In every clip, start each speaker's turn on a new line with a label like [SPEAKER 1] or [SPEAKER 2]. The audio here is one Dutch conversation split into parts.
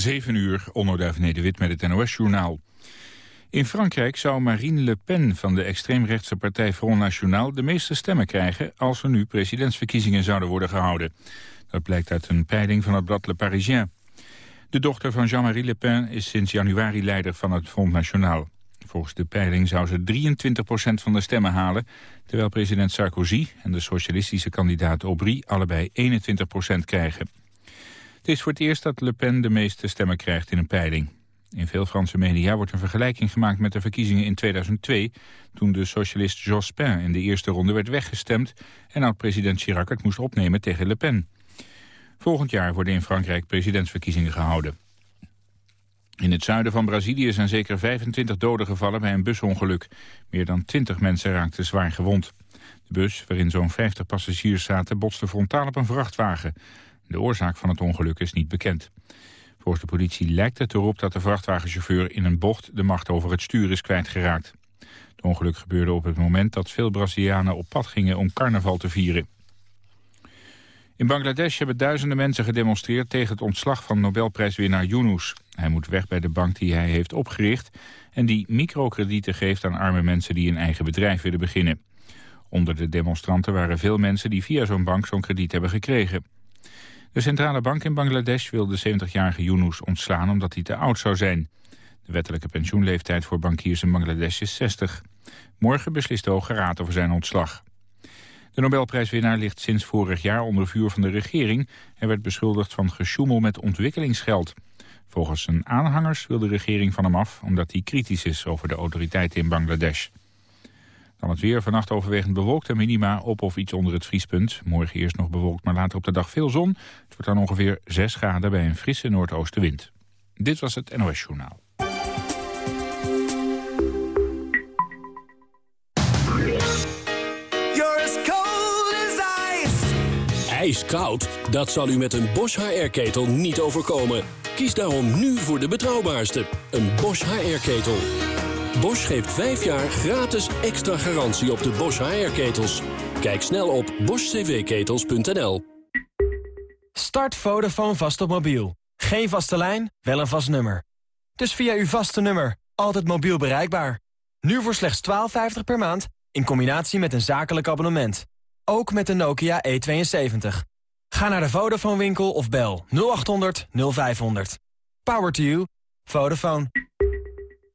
[SPEAKER 1] 7 uur, Onno Nederwit met het NOS-journaal. In Frankrijk zou Marine Le Pen van de extreemrechtse partij Front National... de meeste stemmen krijgen als er nu presidentsverkiezingen zouden worden gehouden. Dat blijkt uit een peiling van het blad Le Parisien. De dochter van Jean-Marie Le Pen is sinds januari leider van het Front National. Volgens de peiling zou ze 23% van de stemmen halen... terwijl president Sarkozy en de socialistische kandidaat Aubry allebei 21% krijgen. Het is voor het eerst dat Le Pen de meeste stemmen krijgt in een peiling. In veel Franse media wordt een vergelijking gemaakt met de verkiezingen in 2002... toen de socialist Jospin in de eerste ronde werd weggestemd... en oud-president Chirac het moest opnemen tegen Le Pen. Volgend jaar worden in Frankrijk presidentsverkiezingen gehouden. In het zuiden van Brazilië zijn zeker 25 doden gevallen bij een busongeluk. Meer dan 20 mensen raakten zwaar gewond. De bus, waarin zo'n 50 passagiers zaten, botste frontaal op een vrachtwagen. De oorzaak van het ongeluk is niet bekend. Volgens de politie lijkt het erop dat de vrachtwagenchauffeur in een bocht de macht over het stuur is kwijtgeraakt. Het ongeluk gebeurde op het moment dat veel Brazilianen op pad gingen om carnaval te vieren. In Bangladesh hebben duizenden mensen gedemonstreerd tegen het ontslag van Nobelprijswinnaar Yunus. Hij moet weg bij de bank die hij heeft opgericht en die microkredieten geeft aan arme mensen die een eigen bedrijf willen beginnen. Onder de demonstranten waren veel mensen die via zo'n bank zo'n krediet hebben gekregen. De centrale bank in Bangladesh wil de 70-jarige Yunus ontslaan omdat hij te oud zou zijn. De wettelijke pensioenleeftijd voor bankiers in Bangladesh is 60. Morgen beslist de Hoge Raad over zijn ontslag. De Nobelprijswinnaar ligt sinds vorig jaar onder vuur van de regering... en werd beschuldigd van gesjoemel met ontwikkelingsgeld. Volgens zijn aanhangers wil de regering van hem af... omdat hij kritisch is over de autoriteiten in Bangladesh. Dan het weer, vannacht overwegend bewolkt en minima op of iets onder het vriespunt. Morgen eerst nog bewolkt, maar later op de dag veel zon. Het wordt dan ongeveer 6 graden bij een frisse noordoostenwind. Dit was het NOS Journaal.
[SPEAKER 2] ijskoud? Dat zal u met een Bosch HR-ketel niet overkomen. Kies daarom nu voor de betrouwbaarste, een Bosch HR-ketel. Bosch geeft 5 jaar gratis extra garantie op de Bosch HR-ketels. Kijk snel op boschcvketels.nl.
[SPEAKER 3] Start Vodafone vast op mobiel. Geen vaste lijn, wel een vast nummer. Dus via uw vaste nummer, altijd mobiel bereikbaar. Nu voor slechts 12,50 per maand, in combinatie met een zakelijk abonnement. Ook met de Nokia E72. Ga naar de Vodafone winkel of bel 0800 0500. Power to you. Vodafone.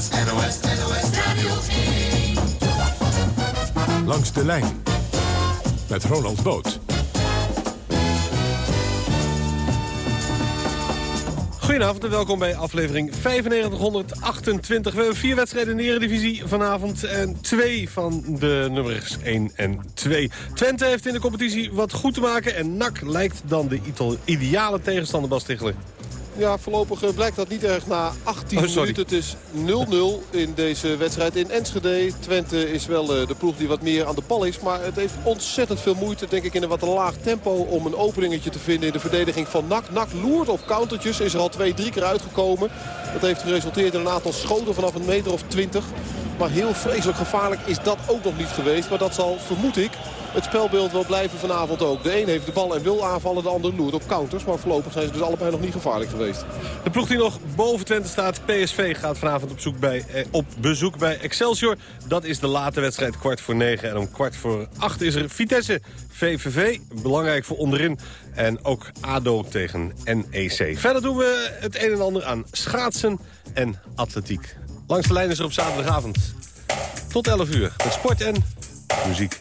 [SPEAKER 4] NOS, NOS, NOS Radio
[SPEAKER 5] Langs de lijn. Met Ronald Boot.
[SPEAKER 6] Goedenavond en welkom bij aflevering 9528. We hebben vier wedstrijden in de Eredivisie vanavond en twee van de nummers 1 en 2. Twente heeft in de competitie wat goed te maken en NAC lijkt dan de ideale tegenstander Bas.
[SPEAKER 7] Ja, voorlopig eh, blijkt dat niet erg na 18 minuten. Het is 0-0 in deze wedstrijd in Enschede. Twente is wel eh, de ploeg die wat meer aan de bal is. Maar het heeft ontzettend veel moeite, denk ik, in een wat laag tempo... om een openingetje te vinden in de verdediging van NAC. NAC loert op countertjes, is er al twee, drie keer uitgekomen. Dat heeft geresulteerd in een aantal schoten vanaf een meter of 20. Maar heel vreselijk gevaarlijk is dat ook nog niet geweest. Maar dat zal, vermoed ik, het spelbeeld wel blijven vanavond ook. De een heeft de bal en wil aanvallen, de ander loert op counters. Maar voorlopig zijn ze dus allebei nog niet gevaarlijk geweest.
[SPEAKER 6] De ploeg die nog boven Twente staat, PSV, gaat vanavond op, zoek bij, eh, op bezoek bij Excelsior. Dat is de late wedstrijd, kwart voor negen. En om kwart voor acht is er Vitesse VVV. Belangrijk voor onderin. En ook ADO tegen NEC. Verder doen we het een en ander aan schaatsen en atletiek. Langs de lijn is er op zaterdagavond. Tot 11 uur. Met sport en muziek.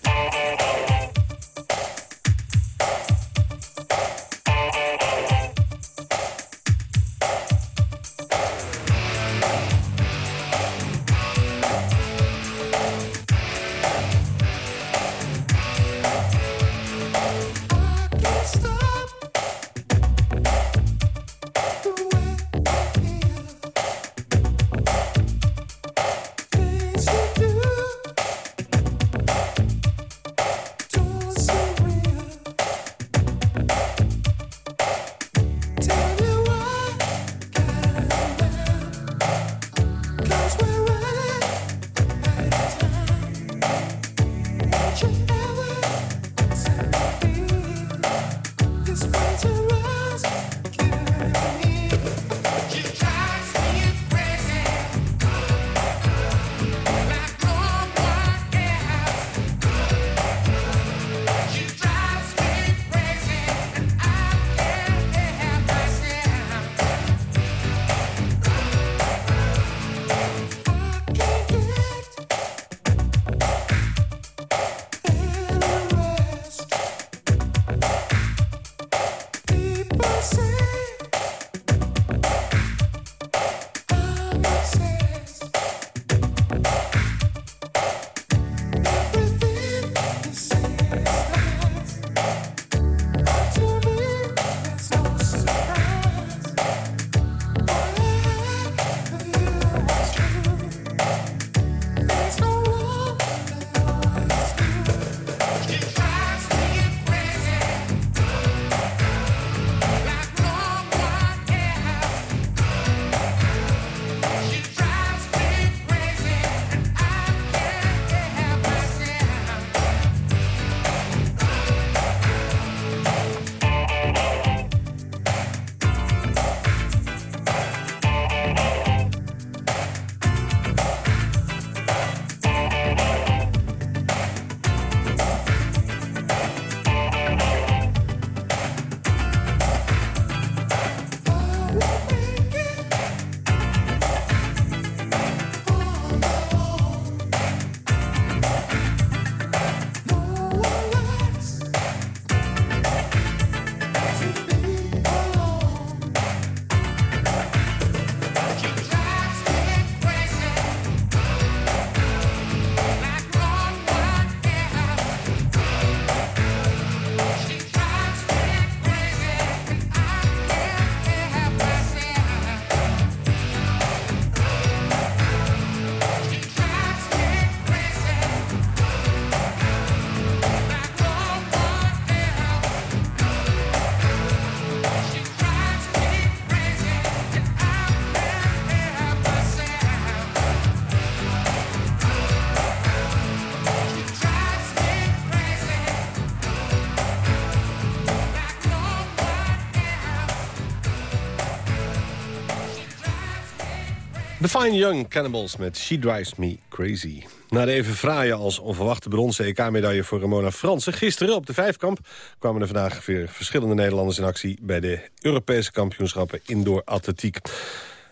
[SPEAKER 6] Fine Young Cannibals met She Drives Me Crazy. Na de even fraaie als onverwachte bronzen EK-medaille voor Ramona Fransen... gisteren op de vijfkamp kwamen er vandaag weer verschillende Nederlanders in actie... bij de Europese kampioenschappen Indoor Atletiek.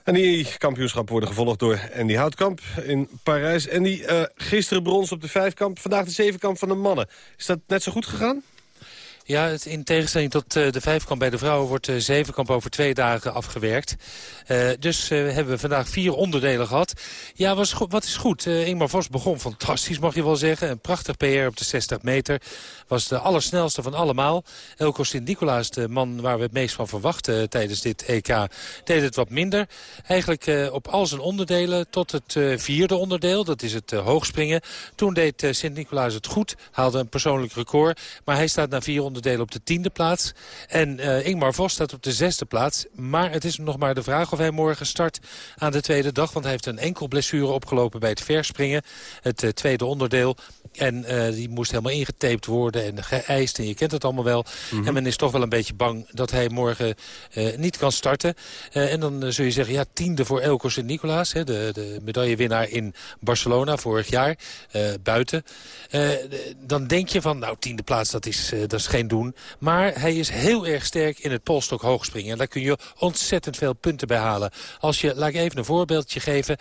[SPEAKER 6] En die kampioenschappen worden gevolgd door Andy Houtkamp in Parijs. En die uh, gisteren brons op de vijfkamp, vandaag de zevenkamp van de mannen. Is dat net zo goed gegaan?
[SPEAKER 8] Ja, in tegenstelling tot uh, de vijfkamp bij de vrouwen wordt de zevenkamp over twee dagen afgewerkt. Uh, dus uh, hebben we vandaag vier onderdelen gehad. Ja, was wat is goed. Ingmar Vos begon fantastisch, mag je wel zeggen. Een prachtig PR op de 60 meter. Was de allersnelste van allemaal. Elko Sint-Nicolaas, de man waar we het meest van verwachten tijdens dit EK, deed het wat minder. Eigenlijk op al zijn onderdelen tot het vierde onderdeel. Dat is het hoogspringen. Toen deed Sint-Nicolaas het goed. Haalde een persoonlijk record. Maar hij staat na vier onderdelen onderdelen op de tiende plaats. En uh, Ingmar Vos staat op de zesde plaats. Maar het is nog maar de vraag of hij morgen start aan de tweede dag. Want hij heeft een enkel blessure opgelopen bij het verspringen. Het uh, tweede onderdeel. En uh, die moest helemaal ingetaped worden en geëist. En je kent het allemaal wel. Mm -hmm. En men is toch wel een beetje bang dat hij morgen uh, niet kan starten. Uh, en dan zul je zeggen, ja, tiende voor Elko Sint-Nicolaas. De, de medaillewinnaar in Barcelona vorig jaar. buiten. dan denk je van, nou, tiende plaats, dat is, dat is geen doen. Maar hij is heel erg sterk in het polstok hoogspringen. En daar kun je ontzettend veel punten bij halen. Als je, laat ik even een voorbeeldje geven.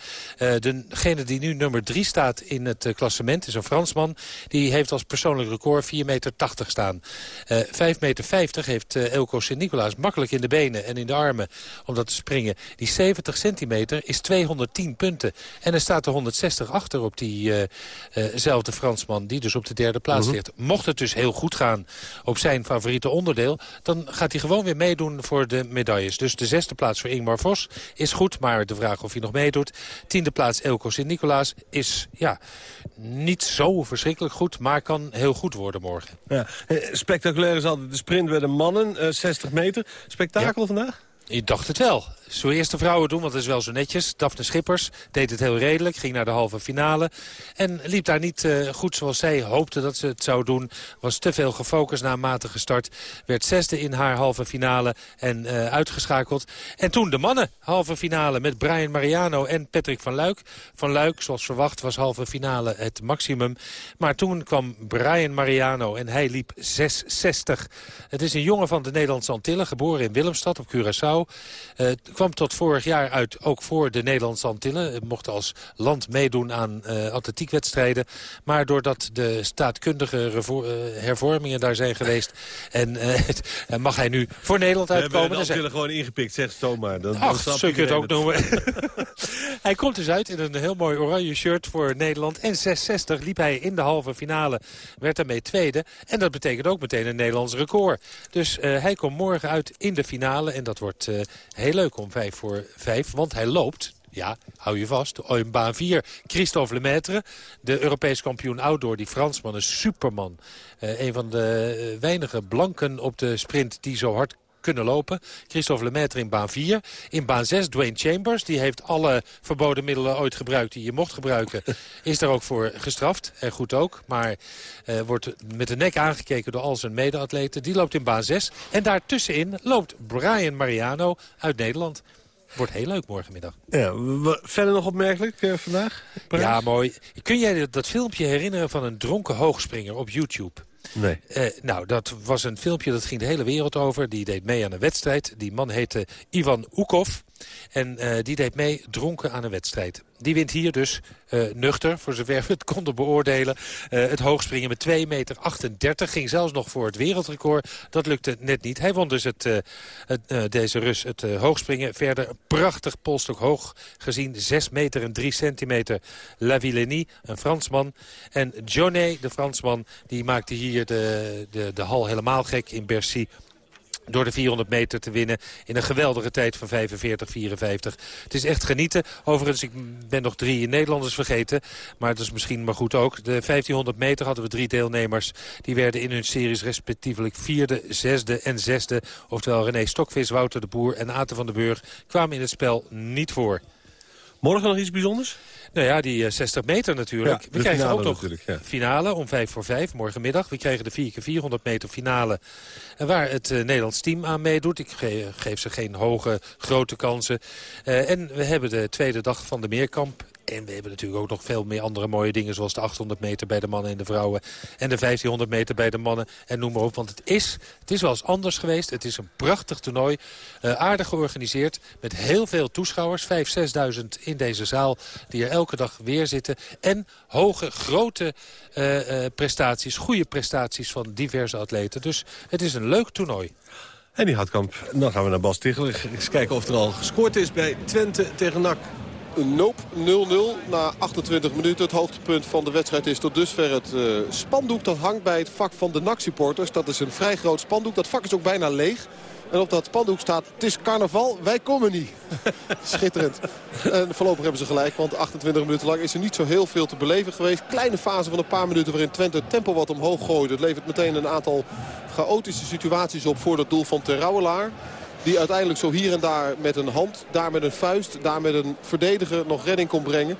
[SPEAKER 8] degene die nu nummer drie staat in het klassement is een Fransman. Die heeft als persoonlijk record 4,80 meter staan. Uh, 5,50 meter heeft uh, Elko Sint-Nicolaas makkelijk in de benen en in de armen om dat te springen. Die 70 centimeter is 210 punten. En er staat er 160 achter op diezelfde uh, Fransman die dus op de derde plaats uh mhm. -huh. ligt. Mocht het dus heel goed gaan op zijn favoriete onderdeel... dan gaat hij gewoon weer meedoen voor de medailles. Dus de zesde plaats voor Ingmar Vos is goed, maar de vraag of hij nog meedoet. Tiende plaats Elko Sint-Nicolaas is ja, niet zo verschrikkelijk goed, maar kan heel goed worden morgen.
[SPEAKER 6] Ja. Eh, spectaculair is altijd de sprint bij de mannen, 60 eh, meter. Spektakel vandaag?
[SPEAKER 8] Ik dacht het wel. Zo eerst de vrouwen doen, want dat is wel zo netjes. Daphne Schippers deed het heel redelijk, ging naar de halve finale. En liep daar niet uh, goed zoals zij hoopte dat ze het zou doen. Was te veel gefocust na een matige start. Werd zesde in haar halve finale en uh, uitgeschakeld. En toen de mannen halve finale met Brian Mariano en Patrick van Luik. Van Luik, zoals verwacht, was halve finale het maximum. Maar toen kwam Brian Mariano en hij liep 6,60. Het is een jongen van de Nederlandse Antillen, geboren in Willemstad op Curaçao. Uh, kwam tot vorig jaar uit ook voor de Nederlandse Antillen. Mocht als land meedoen aan uh, atletiekwedstrijden. Maar doordat de staatkundige uh, hervormingen daar zijn geweest... en mag hij nu voor Nederland uitkomen. We
[SPEAKER 6] hebben de Antillen gewoon ingepikt, zeg zomaar. Dan,
[SPEAKER 8] Ach, zo kun je het ook noemen. hij komt dus uit in een heel mooi oranje shirt voor Nederland. En 660 liep hij in de halve finale. Werd daarmee tweede. En dat betekent ook meteen een Nederlands record. Dus hij komt morgen uit in de finale. En dat wordt heel leuk om vijf voor vijf. Want hij loopt, ja, hou je vast. In baan 4, Christophe Lemaitre. De Europees kampioen outdoor, die Fransman, een superman. Uh, een van de uh, weinige blanken op de sprint die zo hard kunnen lopen. Christophe Lemaitre in baan 4. In baan 6 Dwayne Chambers. Die heeft alle verboden middelen ooit gebruikt die je mocht gebruiken. Is daar ook voor gestraft. En goed ook. Maar uh, wordt met de nek aangekeken door al zijn mede-atleten. Die loopt in baan 6. En daartussenin loopt Brian Mariano uit Nederland. Wordt heel leuk morgenmiddag.
[SPEAKER 6] Ja, verder nog opmerkelijk uh, vandaag?
[SPEAKER 8] Ja, mooi. Kun jij dat filmpje herinneren van een dronken hoogspringer op YouTube?
[SPEAKER 6] Nee.
[SPEAKER 8] Uh, nou, dat was een filmpje, dat ging de hele wereld over. Die deed mee aan een wedstrijd. Die man heette Ivan Oekov. En uh, die deed mee dronken aan een wedstrijd. Die wint hier dus uh, nuchter, voor zover we het konden beoordelen. Uh, het hoogspringen met 2 meter 38. Ging zelfs nog voor het wereldrecord. Dat lukte net niet. Hij won dus het, het deze Rus het hoogspringen. Verder prachtig polstok hoog gezien. 6 meter en 3 centimeter. La Villenie, een Fransman. En Jonet, de Fransman, die maakte hier de, de, de hal helemaal gek in Bercy door de 400 meter te winnen in een geweldige tijd van 45-54. Het is echt genieten. Overigens, ik ben nog drie Nederlanders vergeten. Maar dat is misschien maar goed ook. De 1500 meter hadden we drie deelnemers. Die werden in hun series respectievelijk vierde, zesde en zesde. Oftewel René Stokvis, Wouter de Boer en Aten van den Burg kwamen in het spel niet voor.
[SPEAKER 6] Morgen nog iets bijzonders?
[SPEAKER 8] Nou ja, die 60 meter natuurlijk.
[SPEAKER 6] Ja,
[SPEAKER 8] we krijgen ook nog
[SPEAKER 6] ja.
[SPEAKER 8] finale om 5 voor 5 morgenmiddag. We krijgen de 4 keer 400 meter finale waar het uh, Nederlands team aan meedoet. Ik ge geef ze geen hoge, grote kansen. Uh, en we hebben de tweede dag van de Meerkamp en we hebben natuurlijk ook nog veel meer andere mooie dingen... zoals de 800 meter bij de mannen en de vrouwen... en de 1500 meter bij de mannen en noem maar op. Want het is, het is wel eens anders geweest. Het is een prachtig toernooi. Uh, aardig georganiseerd met heel veel toeschouwers. 5.000, 6.000 in deze zaal die er elke dag weer zitten. En hoge, grote uh, uh, prestaties, goede prestaties van diverse atleten. Dus het is een leuk toernooi.
[SPEAKER 6] En die Houtkamp, dan gaan we naar Bas Tichler. Eens kijken of er al gescoord is bij Twente tegen NAC.
[SPEAKER 7] Noop 0-0 na 28 minuten. Het hoogtepunt van de wedstrijd is tot dusver het uh, spandoek dat hangt bij het vak van de NAC-supporters. Dat is een vrij groot spandoek. Dat vak is ook bijna leeg. En op dat spandoek staat, het is carnaval, wij komen niet. Schitterend. En voorlopig hebben ze gelijk, want 28 minuten lang is er niet zo heel veel te beleven geweest. Kleine fase van een paar minuten waarin Twente het tempo wat omhoog gooide. Het levert meteen een aantal chaotische situaties op voor het doel van Terrouwelaar. Die uiteindelijk zo hier en daar met een hand, daar met een vuist, daar met een verdediger nog redding kon brengen.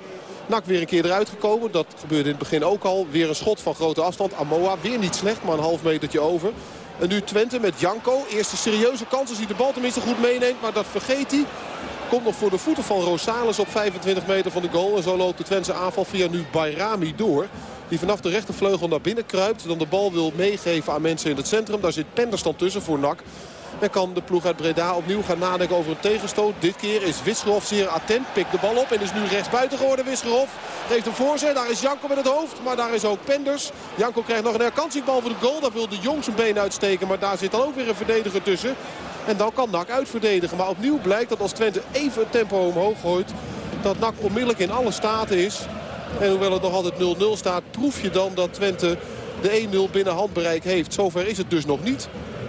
[SPEAKER 7] Nak weer een keer eruit gekomen. Dat gebeurde in het begin ook al. Weer een schot van grote afstand. Amoa weer niet slecht, maar een half metertje over. En nu Twente met Janko. Eerste serieuze kans als hij de bal tenminste goed meeneemt. Maar dat vergeet hij. Komt nog voor de voeten van Rosales op 25 meter van de goal. En zo loopt de Twentse aanval via nu Bayrami door. Die vanaf de rechtervleugel naar binnen kruipt. Dan de bal wil meegeven aan mensen in het centrum. Daar zit Penders dan tussen voor Nak. En kan de ploeg uit Breda opnieuw gaan nadenken over een tegenstoot. Dit keer is Wisgerhof zeer attent. Pikt de bal op en is nu rechtsbuiten geworden Wisgerhof. Geeft een voorzet. Daar is Janko met het hoofd. Maar daar is ook Penders. Janko krijgt nog een herkansiegbal voor de goal. Daar wil de Jong zijn been uitsteken. Maar daar zit dan ook weer een verdediger tussen. En dan kan NAC uitverdedigen. Maar opnieuw blijkt dat als Twente even het tempo omhoog gooit... dat NAC onmiddellijk in alle staten is. En hoewel het nog altijd 0-0 staat... proef je dan dat Twente de 1-0 binnen handbereik heeft. Zover is het dus nog niet.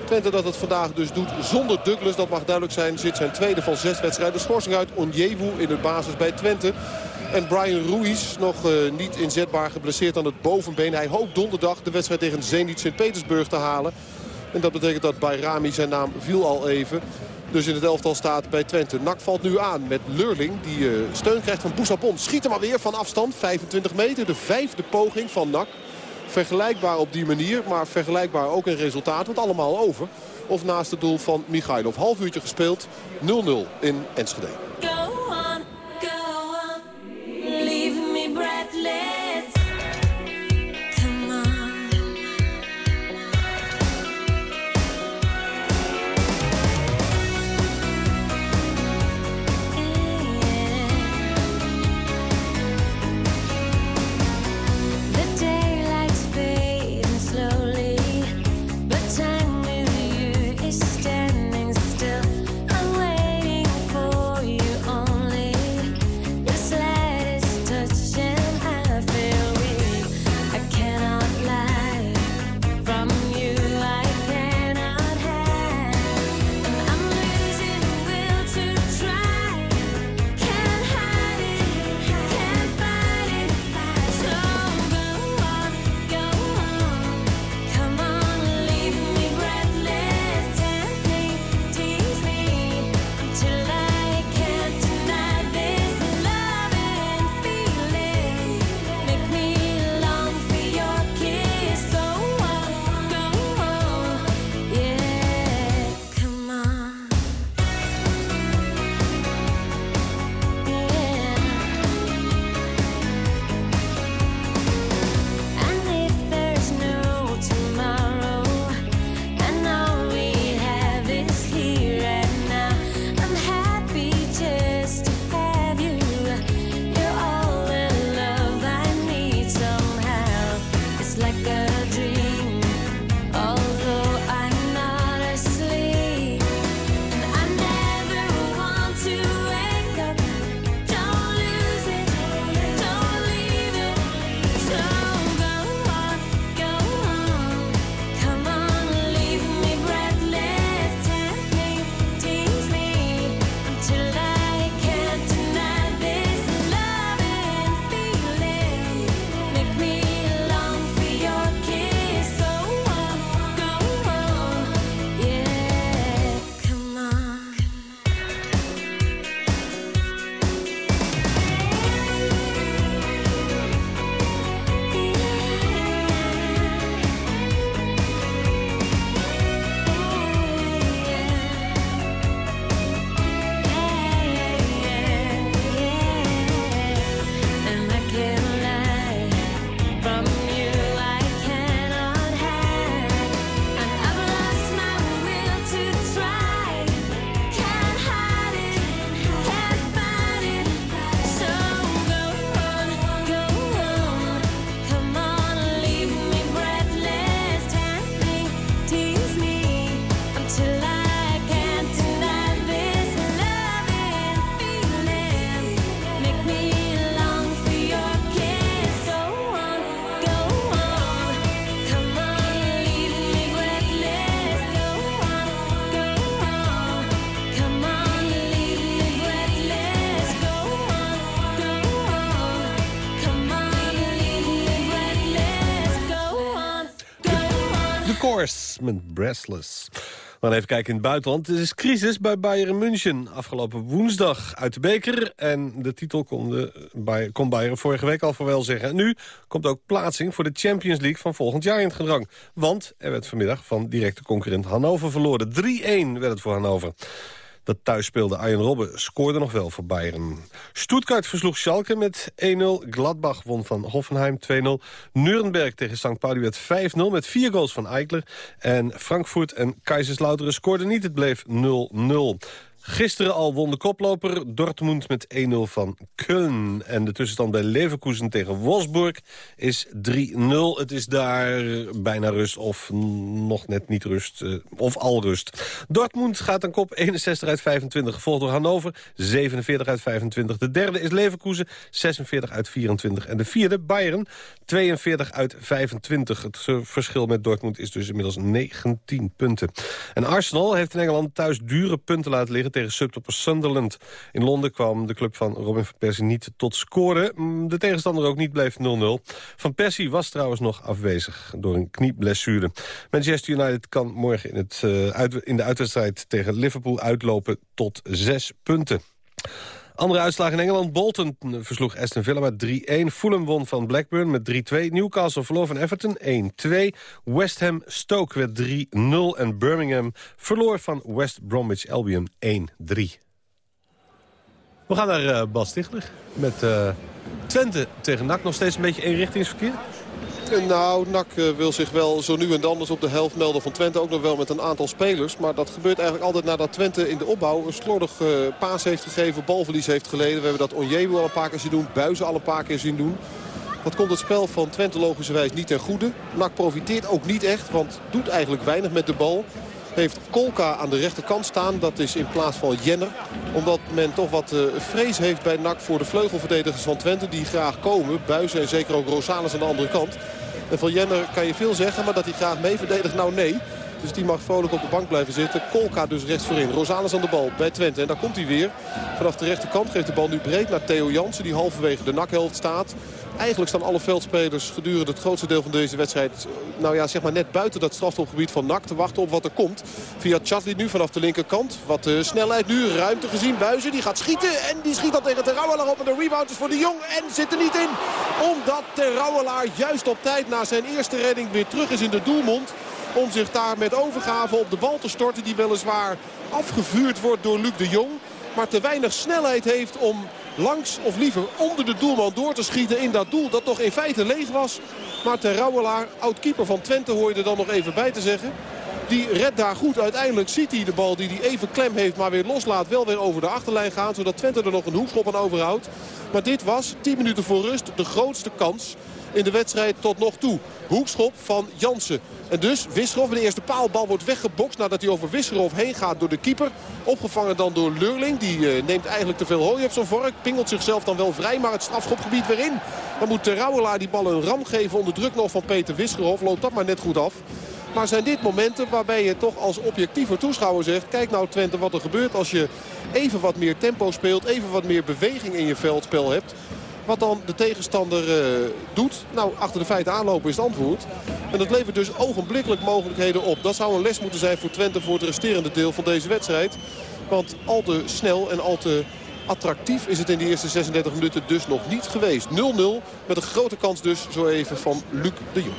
[SPEAKER 7] Twente dat het vandaag dus doet zonder Douglas. Dat mag duidelijk zijn. Zit zijn tweede van zes wedstrijden. Schorsing uit Onjewu in de basis bij Twente. En Brian Ruiz nog uh, niet inzetbaar geblesseerd aan het bovenbeen. Hij hoopt donderdag de wedstrijd tegen Zenit Sint-Petersburg te halen.
[SPEAKER 9] En dat betekent dat Bayrami zijn naam viel al even. Dus in het elftal staat bij Twente. Nak valt nu aan met Lurling. Die uh, steun krijgt van Boussabon. Schiet hem alweer van afstand. 25 meter. De vijfde poging van Nak. Vergelijkbaar op die manier. Maar vergelijkbaar ook in resultaat. Want allemaal over. Of naast het doel van Michailov. Half uurtje gespeeld. 0-0 in Enschede. Met Breathless. Gaan even kijken in het buitenland. Het is crisis bij Bayern München. Afgelopen woensdag uit de beker. En de titel kon, de, bij, kon Bayern vorige week al voor wel zeggen. En nu komt ook plaatsing voor de Champions League van volgend jaar in het gedrang. Want er werd vanmiddag van directe concurrent Hannover verloren. 3-1 werd het voor Hannover. Dat thuis speelde Arjen Robben scoorde nog wel voor Bayern. Stuttgart versloeg Schalke met 1-0. Gladbach won van Hoffenheim 2-0. Nuremberg tegen St. Pauli werd 5-0 met vier goals van Eichler. En Frankfurt en Kaiserslautern scoorden niet. Het bleef 0-0. Gisteren al won de koploper Dortmund met 1-0 van Köln. En de tussenstand bij Leverkusen tegen Wolfsburg is 3-0. Het is daar bijna rust of nog net niet rust. Eh, of al rust. Dortmund gaat aan kop 61 uit 25. Gevolgd door Hannover 47 uit 25. De derde is Leverkusen 46 uit 24. En de vierde Bayern 42 uit 25. Het verschil met Dortmund is dus inmiddels 19 punten. En Arsenal heeft in Engeland thuis dure punten laten liggen
[SPEAKER 6] tegen tegen subtopper Sunderland. In Londen kwam de club van Robin van Persie niet tot scoren. Mm, de tegenstander ook niet, bleef 0-0. Van Persie was trouwens nog afwezig door een knieblessure. Manchester United kan morgen in, het, uh, in de uitwedstrijd tegen Liverpool uitlopen tot zes punten. Andere uitslagen in Engeland. Bolton versloeg Aston Villa met 3-1. Fulham won van Blackburn met 3-2. Newcastle verloor van Everton 1-2. West Ham Stoke werd 3-0. En Birmingham verloor van West Bromwich Albion 1-3. We gaan naar uh, Bas Stichler met uh, Twente tegen NAC. Nog steeds een beetje eenrichtingsverkeer.
[SPEAKER 7] Nou, NAC eh, wil zich wel zo nu en dan eens op de helft melden van Twente. Ook nog wel met een aantal spelers. Maar dat gebeurt eigenlijk altijd nadat Twente in de opbouw een slordig uh, paas heeft gegeven. Balverlies heeft geleden. We hebben dat Onjewu al een paar keer zien doen. Buizen al een paar keer zien doen. Dat komt het spel van Twente logischerwijs niet ten goede. NAC profiteert ook niet echt, want doet eigenlijk weinig met de bal. Heeft Kolka aan de rechterkant staan. Dat is in plaats van Jenner. Omdat men toch wat uh, vrees heeft bij NAC voor de vleugelverdedigers van Twente. Die graag komen. Buizen en zeker ook Rosales aan de andere kant. En van Jenner kan je veel zeggen, maar dat hij graag mee verdedigt, nou nee. Dus die mag vrolijk op de bank blijven zitten. Kolka dus rechts voorin. Rosales aan de bal bij Twente. En daar komt hij weer. Vanaf de rechterkant geeft de bal nu breed naar Theo Jansen. Die halverwege de nakhelft staat. Eigenlijk staan alle veldspelers gedurende het grootste deel van deze wedstrijd... nou ja, zeg maar net buiten dat strafstopgebied van NAC te wachten op wat er komt. Via Chatli nu vanaf de linkerkant. Wat uh, snelheid nu, ruimte gezien. Buizen, die gaat schieten en die schiet dan tegen Terrouwelaar op. En de rebound is voor de Jong en zit er niet in. Omdat Terrouwelaar juist op tijd na zijn eerste redding weer terug is in de doelmond om zich daar met overgave op de bal te storten. Die weliswaar afgevuurd wordt door Luc de Jong. Maar te weinig snelheid heeft om langs of liever onder de doelman door te schieten in dat doel dat toch in feite leeg was. Maar Terrouwelaar, oud-keeper van Twente, hoor je er dan nog even bij te zeggen. Die redt daar goed. Uiteindelijk ziet hij de bal die hij even klem heeft, maar weer loslaat. Wel weer over de achterlijn gaan, zodat Twente er nog een hoekschop aan overhoudt. Maar dit was, 10 minuten voor rust, de grootste kans in de wedstrijd tot nog toe. Hoekschop van Jansen. En dus Wisgerhof, de eerste paalbal wordt weggebokst nadat hij over Wisgerhof heen gaat door de keeper. Opgevangen dan door Leurling. Die uh, neemt eigenlijk te veel hooi op zijn vork. Pingelt zichzelf dan wel vrij, maar het strafschopgebied weer in. Dan moet Rouwelaar die bal een ram geven onder druk nog van Peter Wisgerhof. Loopt dat maar net goed af. Maar zijn dit momenten waarbij je toch als objectieve toeschouwer zegt... kijk nou Twente wat er gebeurt als je even wat meer tempo speelt... even wat meer beweging in je veldspel hebt... Wat dan de tegenstander uh, doet. Nou, achter de feiten aanlopen is het antwoord. En dat levert dus ogenblikkelijk mogelijkheden op. Dat zou een les moeten zijn voor Twente voor het resterende deel van deze wedstrijd. Want al te snel en al te attractief is het in de eerste 36 minuten dus nog niet geweest. 0-0 met een grote kans dus zo even van Luc de Jong.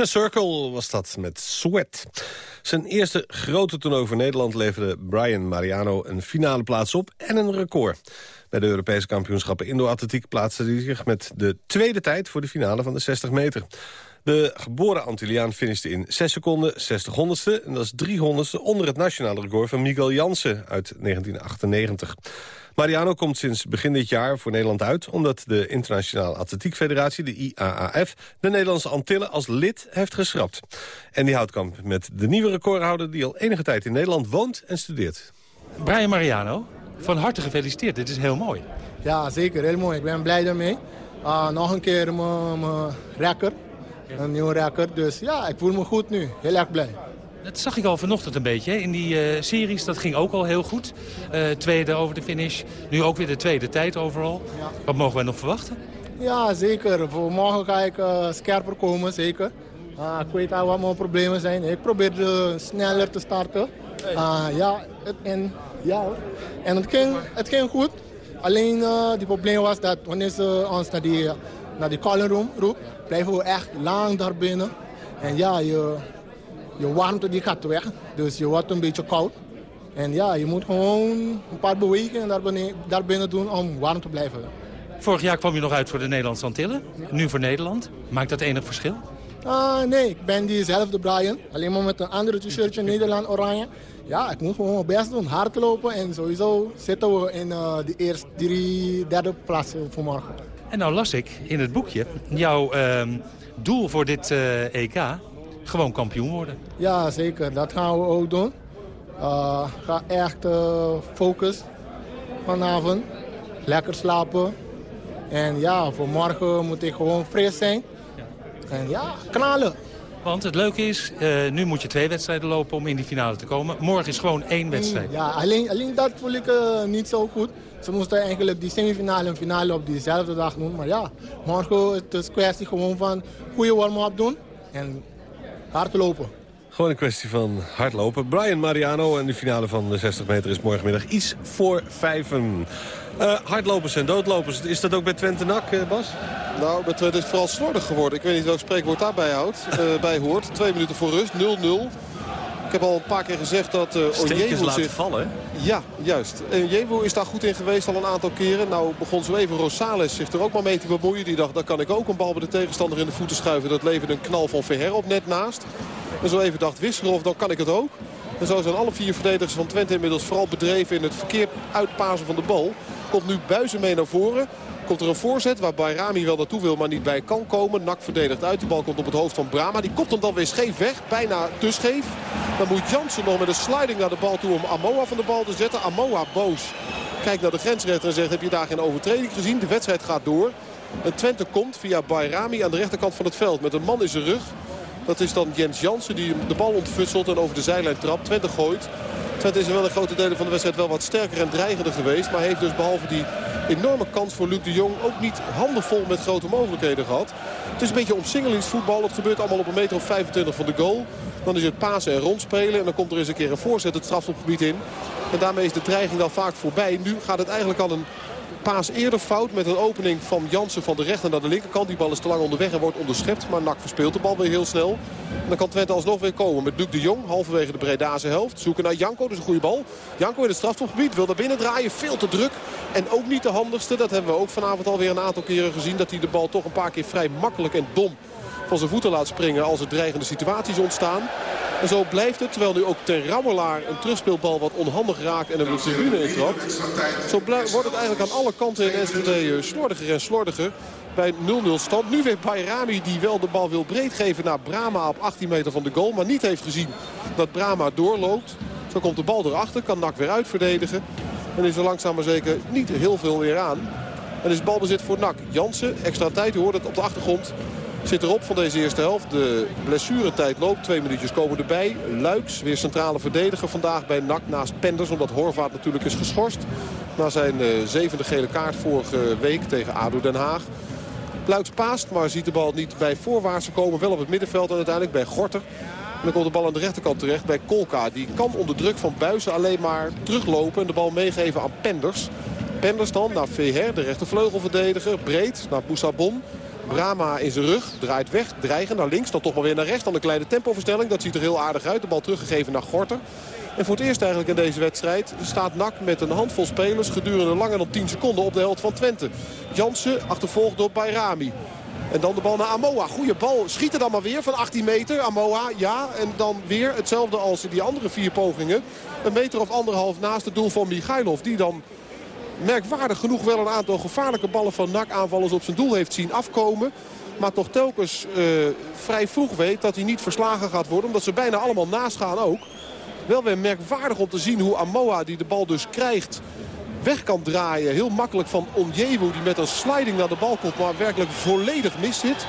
[SPEAKER 6] In a Circle was dat met Sweat. Zijn eerste grote toernooi voor Nederland leverde Brian Mariano een finale plaats op en een record. Bij de Europese kampioenschappen indoor-atletiek plaatste hij zich met de tweede tijd voor de finale van de 60 meter. De geboren Antilliaan finishte in 6 seconden 60 honderdste. En dat is 3 honderdste onder het nationale record van Miguel Jansen uit 1998. Mariano komt sinds begin dit jaar voor Nederland uit... omdat de Internationale Atletiek Federatie, de IAAF... de Nederlandse Antillen als lid heeft geschrapt. En die houdt kamp met de nieuwe recordhouder... die al enige tijd in Nederland woont en studeert.
[SPEAKER 8] Brian Mariano, van harte gefeliciteerd. Dit is heel mooi.
[SPEAKER 10] Ja, zeker. Heel mooi. Ik ben blij daarmee. Ah, nog een keer mijn mijn rekker. Een nieuwe rekker. Dus ja, ik voel me goed nu. Heel erg blij.
[SPEAKER 8] Dat zag ik al vanochtend een beetje hè. in die eh, series. Dat ging ook al heel goed. Eh, tweede over de finish. Nu ook weer de tweede tijd overal. Wat mogen wij nog verwachten?
[SPEAKER 10] Ja, zeker. Voor morgen ga ik eh, scherper komen, zeker. Ah, ik weet al wat mijn problemen zijn. Ik probeer sneller te starten. Ah, ja, het, en, ja, en het, ging, het ging goed. Alleen uh, het probleem was dat wanneer ze ons naar die, naar die room roept, blijven we echt lang daar binnen. En ja, je, je warmte die gaat weg. Dus je wordt een beetje koud. En ja, je moet gewoon een paar bewegingen daar binnen, daar binnen doen om warm te blijven.
[SPEAKER 8] Vorig jaar kwam je nog uit voor de Nederlandse Antillen. Nu voor Nederland. Maakt dat enig verschil?
[SPEAKER 10] Ah, nee, ik ben diezelfde Brian. Alleen maar met een andere t-shirtje, Nederland oranje. Ja, ik moet gewoon mijn best doen, hard lopen. En sowieso zitten we in uh, de eerste drie, derde plaats voor morgen.
[SPEAKER 8] En nou las ik in het boekje jouw uh, doel voor dit uh, EK. Gewoon kampioen worden.
[SPEAKER 10] Ja, zeker. Dat gaan we ook doen. Uh, ga echt focus vanavond. Lekker slapen. En ja, voor morgen moet ik gewoon fris zijn. En ja, knallen.
[SPEAKER 8] Want het leuke is, uh, nu moet je twee wedstrijden lopen om in die finale te komen. Morgen is gewoon één wedstrijd.
[SPEAKER 10] Ja, alleen, alleen dat voel ik uh, niet zo goed. Ze moesten eigenlijk die semifinale en finale op diezelfde dag doen. Maar ja, morgen het is kwestie gewoon van goede warm-up doen en hard lopen.
[SPEAKER 6] Gewoon een kwestie van hardlopen. Brian Mariano en de finale van de 60 meter is morgenmiddag iets voor vijven. Uh, hardlopers en doodlopers, is dat ook bij Twente NAC, uh, Bas?
[SPEAKER 7] Nou, bij Twente is het vooral slordig geworden. Ik weet niet welk spreekwoord daarbij houdt, uh, bij hoort. Twee minuten voor rust, 0-0. Ik heb al een paar keer gezegd dat uh,
[SPEAKER 1] vallen,
[SPEAKER 7] Ja, juist. En Onjevo is daar goed in geweest al een aantal keren. Nou begon zo even Rosales zich er ook maar mee te bemoeien. Die dacht, dan kan ik ook een bal bij de tegenstander in de voeten schuiven. Dat leverde een knal van Verher op net naast. En zo even dacht Wisselhoff, dan kan ik het ook. En zo zijn alle vier verdedigers van Twente inmiddels vooral bedreven in het verkeerd uitpasen van de bal. Komt nu Buizen mee naar voren. Komt er een voorzet waar Bayrami wel naartoe wil, maar niet bij kan komen. Nak verdedigt uit. De bal komt op het hoofd van Brama. Die kopt hem dan weer scheef weg. Bijna te scheef. Dan moet Jansen nog met een sliding naar de bal toe om Amoa van de bal te zetten. Amoa boos. Kijkt naar de grensrechter en zegt heb je daar geen overtreding gezien. De wedstrijd gaat door. En Twente komt via Bayrami aan de rechterkant van het veld met een man in zijn rug. Dat is dan Jens Jansen die de bal ontfutselt en over de zijlijn trapt. Twente gooit. Twente is wel in grote delen van de wedstrijd wel wat sterker en dreigender geweest. Maar heeft dus behalve die enorme kans voor Luc de Jong ook niet handenvol met grote mogelijkheden gehad. Het is een beetje omsingelingsvoetbal. Het gebeurt allemaal op een meter of 25 van de goal. Dan is het pasen en rondspelen. En dan komt er eens een keer een voorzet het strafstopgebied in. En daarmee is de dreiging dan vaak voorbij. Nu gaat het eigenlijk al een paas eerder fout met een opening van Jansen van de rechter naar de linkerkant. Die bal is te lang onderweg en wordt onderschept. Maar Nak verspeelt de bal weer heel snel. En dan kan Twente alsnog weer komen met Luc de Jong. Halverwege de Bredase helft. Zoeken naar Janko. Dus een goede bal. Janko in het strafstopgebied. Wil naar binnen draaien. Veel te druk. En ook niet de handigste. Dat hebben we ook vanavond alweer een aantal keren gezien. Dat hij de bal toch een paar keer vrij makkelijk en dom van zijn voeten laat springen als er dreigende situaties ontstaan. En zo blijft het, terwijl nu ook Ter Rammelaar een terugspeelbal wat onhandig raakt en hem de tribune intrapt. Zo wordt het eigenlijk aan alle kanten in Enschede slordiger en slordiger bij 0-0 stand. Nu weer Bayrami die wel de bal wil breed geven naar Brama op 18 meter van de goal. Maar niet heeft gezien dat Brama doorloopt. Zo komt de bal erachter, kan Nak weer uitverdedigen. En is er langzaam maar zeker niet heel veel weer aan. En is balbezit voor Nak. Jansen, extra tijd, u hoort het op de achtergrond. Zit erop van deze eerste helft. De blessuretijd loopt. Twee minuutjes komen erbij. Luiks, weer centrale verdediger vandaag bij NAC naast Penders. Omdat Horvaat natuurlijk is geschorst. Na zijn uh, zevende gele kaart vorige week tegen ADO Den Haag. Luiks paast, maar ziet de bal niet bij voorwaartse komen. Wel op het middenveld en uiteindelijk bij Gorter. En dan komt de bal aan de rechterkant terecht bij Kolka. Die kan onder druk van Buizen alleen maar teruglopen en de bal meegeven aan Penders. Penders dan naar Veher, de rechtervleugelverdediger. Breed naar Boussabon. Brama in zijn rug, draait weg, dreigen naar links. Dan toch maar weer naar rechts, dan een kleine tempoverstelling. Dat ziet er heel aardig uit. De bal teruggegeven naar Gorter. En voor het eerst eigenlijk in deze wedstrijd staat NAC met een handvol spelers... gedurende langer dan 10 seconden op de helft van Twente. Jansen achtervolgd door Bayrami. En dan de bal naar Amoa. Goede bal. Schieten dan maar weer van 18 meter. Amoa, ja. En dan weer hetzelfde als die andere vier pogingen. Een meter of anderhalf naast het doel van Michailov. Die dan merkwaardig genoeg wel een aantal gevaarlijke ballen van NAC aanvallers op zijn doel heeft zien afkomen. Maar toch telkens uh, vrij vroeg weet dat hij niet verslagen gaat worden. Omdat ze bijna allemaal naast gaan ook. Wel weer merkwaardig om te zien hoe Amoa die de bal dus krijgt weg kan draaien. Heel makkelijk van Onjewu die met een sliding naar de bal komt. Maar werkelijk volledig mis zit.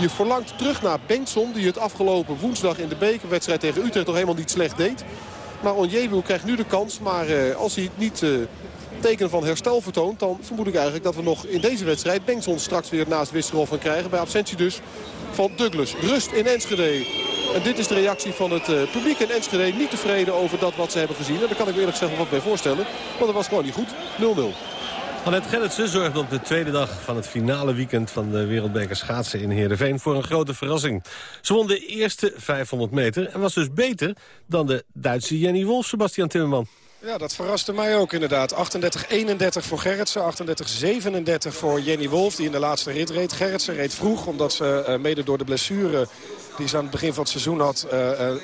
[SPEAKER 7] Je verlangt terug naar Bengtson die het afgelopen woensdag in de bekerwedstrijd tegen Utrecht toch helemaal niet slecht deed. Maar Onjewu krijgt nu de kans. Maar uh, als hij het niet uh, teken van herstel vertoont... dan vermoed ik eigenlijk dat we nog in deze wedstrijd... Bengtson straks weer naast Wisselhoff gaan krijgen. Bij absentie dus van Douglas. Rust in Enschede. En dit is de reactie van het uh, publiek in Enschede. Niet tevreden over dat wat ze hebben gezien. En daar kan ik eerlijk gezegd wat bij voorstellen. Want dat was gewoon niet goed. 0-0.
[SPEAKER 6] Annette Gerritsen zorgde op de tweede dag van het finale weekend van de Wereldbeker schaatsen in Heerenveen voor een grote verrassing. Ze won de eerste 500 meter en was dus beter dan de Duitse Jenny Wolf, Sebastian Timmerman.
[SPEAKER 11] Ja, dat verraste mij ook inderdaad. 38-31 voor Gerritsen, 38-37 voor Jenny Wolf... die in de laatste rit reed. Gerritsen reed vroeg, omdat ze uh, mede door de blessure... die ze aan het begin van het seizoen had... Uh, uh,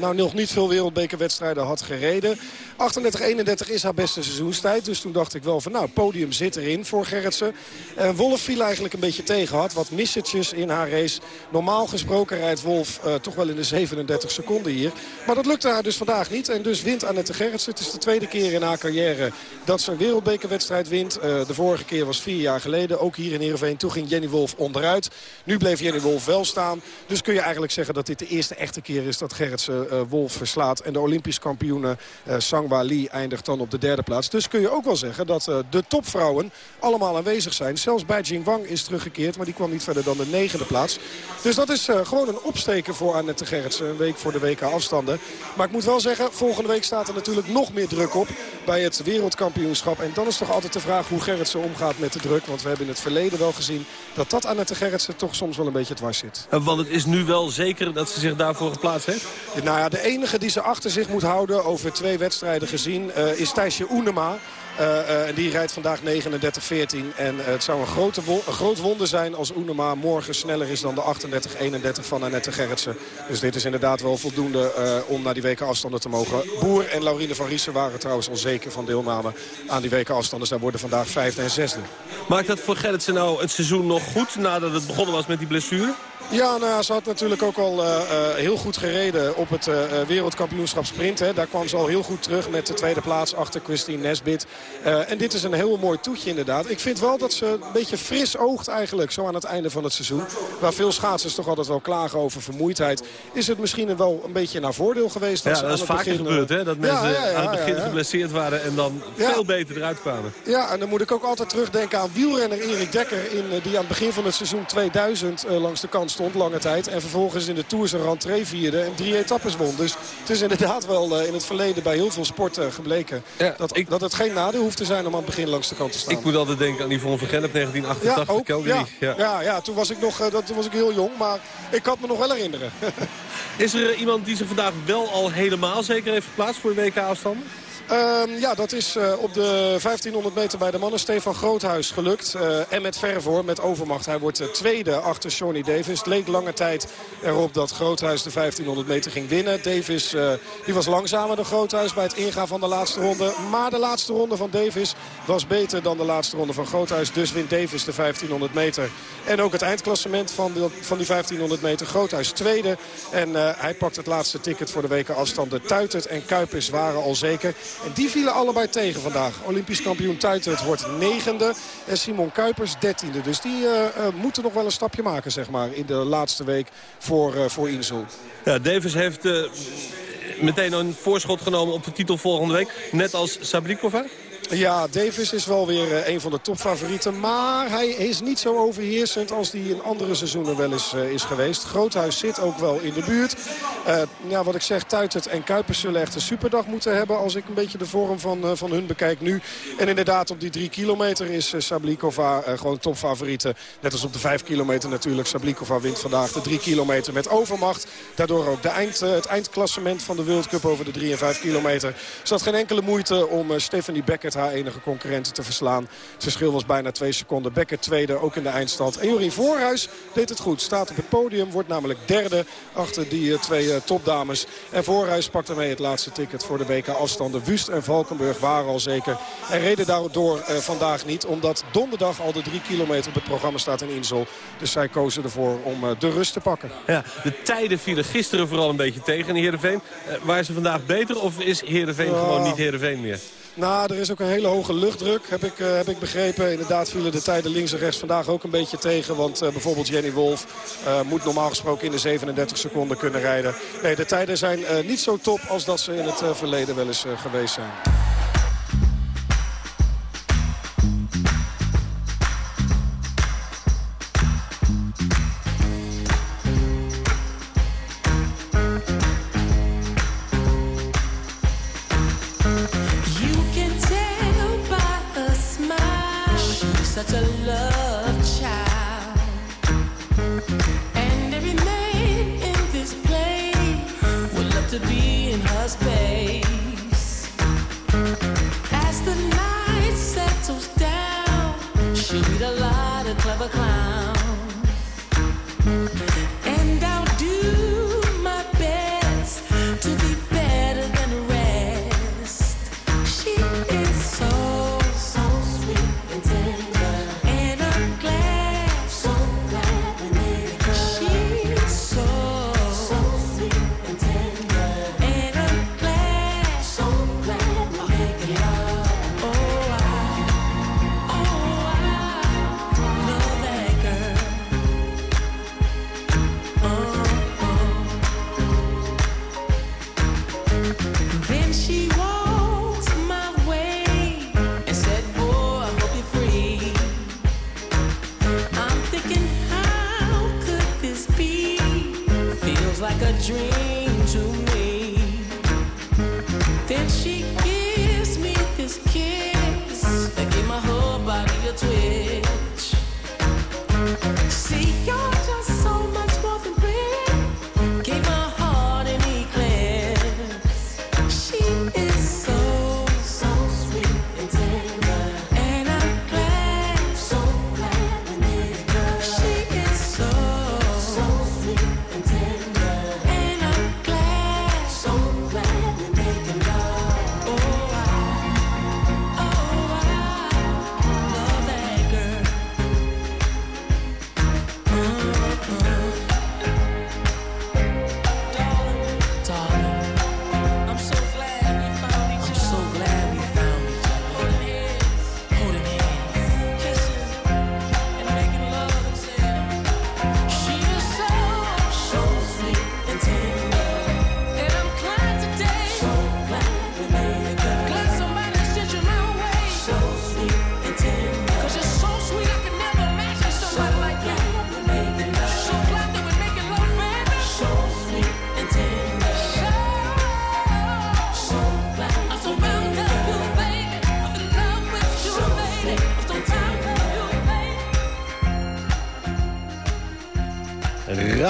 [SPEAKER 11] nou nog niet veel wereldbekerwedstrijden had gereden. 38-31 is haar beste seizoenstijd. Dus toen dacht ik wel van nou, podium zit erin voor Gerritsen. En Wolf viel eigenlijk een beetje tegen. Had wat missetjes in haar race. Normaal gesproken rijdt Wolf uh, toch wel in de 37 seconden hier. Maar dat lukte haar dus vandaag niet. En dus wint Annette Gerritsen. Het is de tweede keer in haar carrière dat ze een wereldbekerwedstrijd wint. Uh, de vorige keer was vier jaar geleden. Ook hier in Heerenveen. Toen ging Jenny Wolf onderuit. Nu bleef Jenny Wolf wel staan. Dus kun je eigenlijk zeggen dat dit de eerste echte keer is dat Gerritsen Wolf verslaat. En de Olympisch kampioene uh, Sangwa Lee eindigt dan op de derde plaats. Dus kun je ook wel zeggen dat de topvrouwen allemaal aanwezig zijn. Zelfs bij Wang is teruggekeerd, maar die kwam niet verder dan de negende plaats. Dus dat is gewoon een opsteken voor Annette Gerritsen. Een week voor de WK afstanden. Maar ik moet wel zeggen, volgende week staat er natuurlijk nog meer druk op bij het wereldkampioenschap. En dan is toch altijd de vraag hoe Gerritsen omgaat met de druk. Want we hebben in het verleden wel gezien dat dat Annette Gerritsen toch soms wel een beetje dwars zit.
[SPEAKER 6] Want het is nu wel zeker dat ze zich daarvoor geplaatst heeft?
[SPEAKER 11] Nou ja, de enige die ze achter zich moet houden over twee wedstrijden gezien uh, is Thijsje Oenema. Uh, en die rijdt vandaag 39-14. En het zou een, grote een groot wonder zijn als Oenema morgen sneller is dan de 38-31 van Annette Gerritsen. Dus dit is inderdaad wel voldoende om naar die weken afstanden te mogen. Boer en Laurine van Riesen waren trouwens al zeker van deelname aan die weken afstanden. Zij worden vandaag vijfde en zesde.
[SPEAKER 6] Maakt dat voor Gerritsen nou het seizoen nog goed nadat het begonnen was met die blessure?
[SPEAKER 11] Ja, nou, ze had natuurlijk ook al uh, uh, heel goed gereden op het uh, wereldkampioenschap sprint. Hè. Daar kwam ze al heel goed terug met de tweede plaats achter Christine Nesbit. en dit is een heel mooi toetje inderdaad. Ik vind wel dat ze een beetje fris oogt eigenlijk zo aan het einde van het seizoen. Waar veel schaatsers toch altijd wel klagen over vermoeidheid. Is het misschien wel een beetje naar voordeel geweest. Dat
[SPEAKER 6] ja, dat is vaker begin, gebeurd hè. Dat mensen ja, ja, aan het begin geblesseerd waren en dan veel beter eruit kwamen.
[SPEAKER 11] Ja, en dan moet ik ook altijd terugdenken aan wielrenner Erik Dekker. In, die aan het begin van het seizoen 2000 langs de kant stond lange tijd. En vervolgens in de Tour zijn rentree vierde en drie etappes won. Dus het is inderdaad wel uh, in het verleden bij heel veel sporten gebleken... Ja, dat, ik, dat het geen nadeel hoeft te zijn om aan het begin langs de kant te staan.
[SPEAKER 6] Ik moet altijd denken aan Yvonne van Gennep 1988, ja, ook, Calgary.
[SPEAKER 11] Ja, ja. Ja, toen was ik nog uh, dat, toen was ik heel jong, maar ik kan me nog wel herinneren.
[SPEAKER 6] is er uh, iemand die zich vandaag wel al helemaal zeker heeft geplaatst voor de WK-afstanden?
[SPEAKER 11] Ehm, ja, dat is uh, op de 1500 meter bij de mannen Stefan Groothuis gelukt. Uh, en met vervoer, met overmacht. Hij wordt uh, tweede achter Shawnee Davis. Het leek lange tijd erop dat Groothuis de 1500 meter ging winnen. Davis die was langzamer dan Groothuis bij het ingaan van de laatste ronde. Maar de laatste ronde van Davis was beter dan de laatste ronde van Groothuis. Dus wint Davis de 1500 meter. En ook het eindklassement van, de, van die 1500 meter. Groothuis tweede. En hij pakt het laatste ticket voor de weken afstanden. Tuitert en Kuipers waren al zeker. En die vielen allebei tegen vandaag. Olympisch kampioen Tuitert wordt negende. En Simon Kuipers dertiende. Dus die uh, uh, moeten nog wel een stapje maken zeg maar, in de laatste week voor, uh, voor Insel.
[SPEAKER 6] Ja, Davis heeft meteen een voorschot genomen op de titel volgende week. Net als Sablikova.
[SPEAKER 11] Ja, Davis is wel weer uh, een van de topfavorieten. Maar hij is niet zo overheersend als die in andere seizoenen wel eens uh, is geweest. Groothuis zit ook wel in de buurt. Uh, ja, wat ik zeg, Tuitert en Kuipers zullen echt een superdag moeten hebben... als ik een beetje de vorm van, van hun bekijk nu. En inderdaad, op die drie kilometer is Sablikova gewoon topfavoriete. Net als op de vijf kilometer natuurlijk. Sablikova wint vandaag de drie kilometer met overmacht. Daardoor ook de eind, het eindklassement van de World Cup over de drie en vijf kilometer. Zat geen enkele moeite om Stephanie Beckert haar enige concurrenten te verslaan. Het verschil was bijna twee seconden. Becker tweede, ook in de eindstand. En Jorien Voorhuis deed het goed. Staat op het podium, wordt namelijk derde achter die uh, twee uh, topdames. En Voorhuis pakt ermee het laatste ticket voor de WK afstanden. Wust en Valkenburg waren al zeker. En reden daardoor uh, vandaag niet, omdat donderdag al de drie kilometer op het programma staat in Insel. Dus zij kozen ervoor om de rust te pakken.
[SPEAKER 6] Ja, de tijden vielen gisteren vooral een beetje tegen in Heerenveen. waren ze vandaag beter of is Heerenveen oh. gewoon niet Heerenveen meer?
[SPEAKER 11] Nou, er is ook een hele hoge luchtdruk, heb ik, uh, heb ik begrepen. Inderdaad vielen de tijden links en rechts vandaag ook een beetje tegen. Want uh, bijvoorbeeld Jenny Wolf uh, moet normaal gesproken in de 37 seconden kunnen rijden. Nee, de tijden zijn niet zo top als dat ze in het verleden wel eens geweest zijn.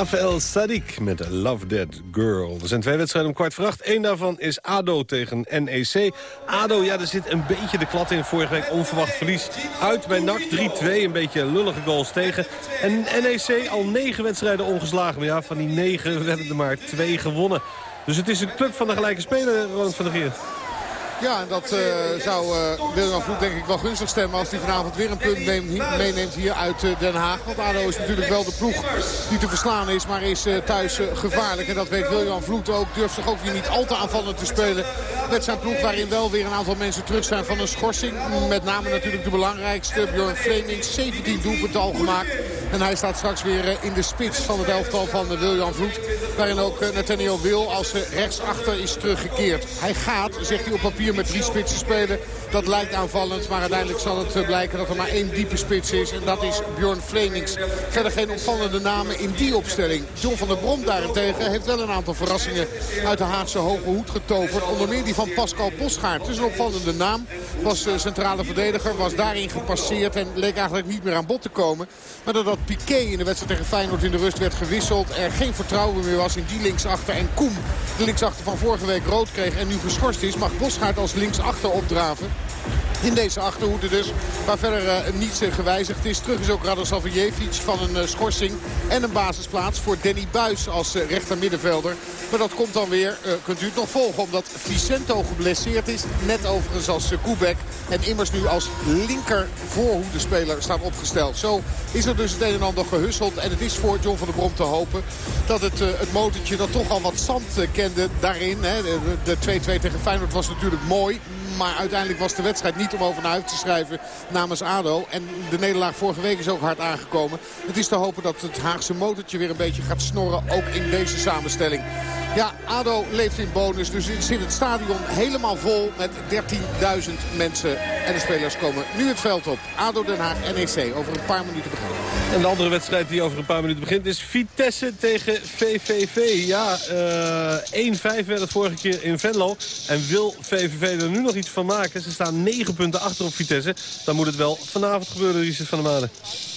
[SPEAKER 6] Rafael Sadiq met Love That Girl. Er zijn twee wedstrijden om kwart voor. Eén daarvan is ADO tegen NEC. ADO, ja, er zit een beetje de klad in. Vorige week onverwacht verlies uit bij NAC 3-2. Een beetje lullige goals tegen. En NEC al negen wedstrijden ongeslagen. Maar ja, van die negen werden er maar twee gewonnen. Dus het is een club van de gelijke speler, Ronald van der Geer.
[SPEAKER 12] Ja, en dat eh, zou uh, William Vloed denk ik wel gunstig stemmen als hij vanavond weer een punt neemt, meeneemt hier uit uh, Den Haag. Want ADO is natuurlijk wel de ploeg die te verslaan is, maar is thuis gevaarlijk. En dat weet William Vloed ook. Durft zich ook weer niet al te aanvallend te spelen met zijn ploeg. Waarin wel weer een aantal mensen terug zijn van een schorsing. Met name natuurlijk de belangrijkste, Björn Fleming. 17 doelpunten al gemaakt. En hij staat straks weer in de spits van het elftal van William Vloed. Waarin ook Nathaniel Wil als rechtsachter is teruggekeerd. Hij gaat, zegt hij op papier met drie spitsen spelen. Dat lijkt aanvallend, maar uiteindelijk zal het eh, blijken dat er maar één diepe spits is. En dat is Bjorn Flemings. Verder geen opvallende namen in die opstelling. John van der Brom daarentegen heeft wel een aantal verrassingen uit de Haagse hoge hoed getoverd. Onder meer die van Pascal Bosgaard. Het is een opvallende naam. Was eh, centrale verdediger, was daarin gepasseerd en leek eigenlijk niet meer aan bod te komen. Maar doordat Piqué in de wedstrijd tegen Feyenoord in de rust werd gewisseld... er geen vertrouwen meer was in die linksachter. En Koem, de linksachter van vorige week rood kreeg en nu geschorst is... mag Bosgaard als linksachter opdraven. In deze achterhoede dus, waar verder uh, niets uh, gewijzigd is. Terug is ook Radosavljevic van een uh, schorsing en een basisplaats voor Danny Buis als rechter middenvelder. Maar dat komt dan weer, kunt u het nog volgen, omdat Vicento geblesseerd is. Net overigens als Kubek en immers nu als linker voorhoedespeler staat opgesteld. Zo is er dus het een en ander gehusseld. En het is voor John van der Brom te hopen dat het, het motortje dat toch al wat zand kende daarin. Hè. De 2-2 tegen Feyenoord was natuurlijk mooi. Maar uiteindelijk was de wedstrijd niet om over naar huis te schrijven namens ADO. En de nederlaag vorige week is ook hard aangekomen. Het is te hopen dat het Haagse motortje weer een beetje gaat snorren. Ook in deze samenstelling. Ja, ADO leeft in bonus. Dus zit het stadion helemaal vol met 13.000 mensen. En de spelers komen nu het veld op. ADO Den Haag NEC. Over een paar minuten beginnen.
[SPEAKER 6] En de andere wedstrijd die over een paar minuten begint is Vitesse tegen VVV. Ja, uh, 1-5 werd het vorige keer in Venlo. En wil VVV er nu nog iets van maken? Ze staan 9 punten achter op Vitesse. Dan moet het wel vanavond gebeuren, Richard van der Maden.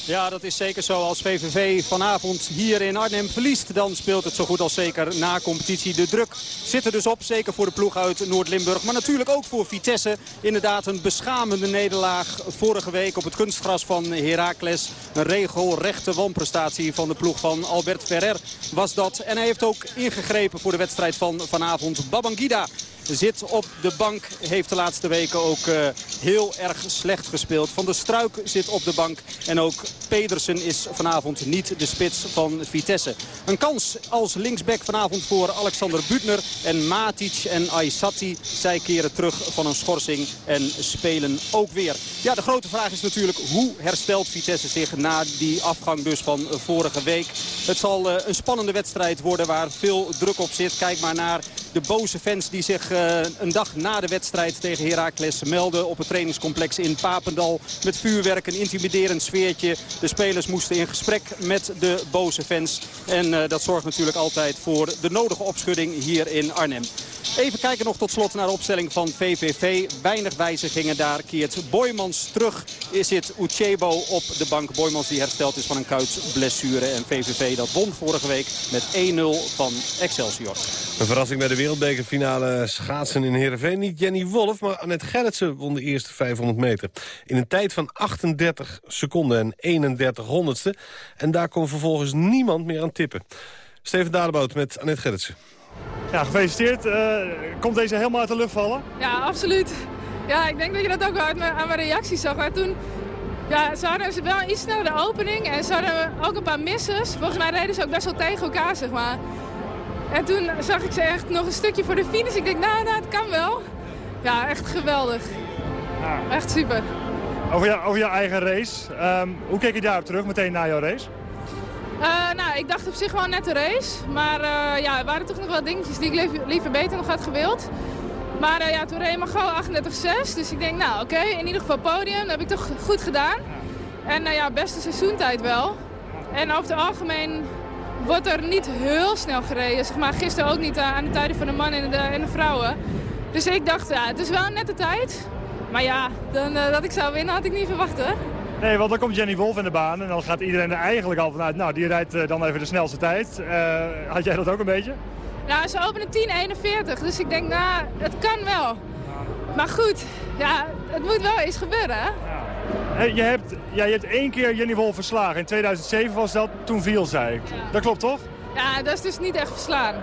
[SPEAKER 13] Ja, dat is zeker zo. Als VVV vanavond hier in Arnhem verliest... dan speelt het zo goed als zeker na competitie. De druk zit er dus op, zeker voor de ploeg uit Noord-Limburg. Maar natuurlijk ook voor Vitesse. Inderdaad een beschamende nederlaag vorige week op het kunstgras van Heracles. Een regelrechte wanprestatie van de ploeg van Albert Ferrer was dat. En hij heeft ook ingegrepen voor de wedstrijd van vanavond. Babangida zit op de bank. Heeft de laatste weken ook uh, heel erg slecht gespeeld. Van der Struik zit op de bank. En ook Pedersen is vanavond niet de spits van Vitesse. Een kans als linksback vanavond voor Alexander Butner. En Matic en Aysati. Zij keren terug van een schorsing en spelen ook weer. Ja, de grote vraag is natuurlijk hoe herstelt Vitesse zich na die afgang dus van vorige week. Het zal uh, een spannende wedstrijd worden waar veel druk op zit. Kijk maar naar de boze fans die zich uh, een dag na de wedstrijd tegen Heracles melden op het trainingscomplex in Papendal. Met vuurwerk, een intimiderend sfeertje. De spelers moesten in gesprek met de boze fans. En uh, dat zorgt natuurlijk altijd voor de nodige opschudding hier in Arnhem. Even kijken nog tot slot naar de opstelling van VVV. Weinig wijzigingen daar. Keert Boymans terug. Is zit Uchebo op de bank. Boymans die hersteld is van een kuitblessure. En VVV dat won vorige week met 1-0 van Excelsior.
[SPEAKER 6] Een verrassing bij de wereldbekerfinale schaatsen in Heerenveen. Niet Jenny Wolf, maar Annette Gerritsen won de eerste 500 meter. In een tijd van 38 seconden en 31 honderdste. En daar kon vervolgens niemand meer aan tippen. Steven Dadebout met Annette Gerritsen.
[SPEAKER 14] Ja, gefeliciteerd. Uh, komt deze helemaal uit de lucht vallen?
[SPEAKER 15] Ja, absoluut. Ja, ik denk dat je dat ook wel uit mijn, aan mijn reacties zag. Maar toen ja, ze hadden wel iets sneller de opening en ze hadden ook een paar misses. Volgens mij reden ze ook best wel tegen elkaar, zeg maar. En toen zag ik ze echt nog een stukje voor de finish. Ik denk, nou, nou, het kan wel. Ja, echt geweldig. Ja. Echt super.
[SPEAKER 14] Over, jou, over jouw eigen race. Um, hoe keek je daarop terug, meteen na jouw race?
[SPEAKER 15] Uh, nou, ik dacht op zich wel net de race. Maar uh, ja, er waren toch nog wel dingetjes die ik liever, beter nog had gewild. Maar uh, ja, toen reed ik gewoon 38,6. Dus ik denk, nou oké, okay, in ieder geval podium. Dat heb ik toch goed gedaan. En ja, beste seizoentijd wel. En over het algemeen wordt er niet heel snel gereden. Zeg maar gisteren ook niet aan de tijden van de mannen en de, en de vrouwen. Dus ik dacht, ja, het is wel een nette tijd. Maar ja, dan, dat ik zou winnen had ik niet verwacht hoor.
[SPEAKER 14] Nee, want dan komt Jenny Wolf in de baan en dan gaat iedereen er eigenlijk al vanuit. Nou, die rijdt eh, dan even de snelste tijd. Eh, had jij dat ook een beetje?
[SPEAKER 15] Nou, ze openen 10.41, dus ik denk, nou, het kan wel. Maar goed, ja, het moet wel eens gebeuren, hè?
[SPEAKER 14] Je, hebt, ja, je hebt één keer Jenny Wolf verslagen. In 2007 was dat, toen viel zij. Dat klopt toch?
[SPEAKER 15] Ja, dat is dus niet echt verslaan.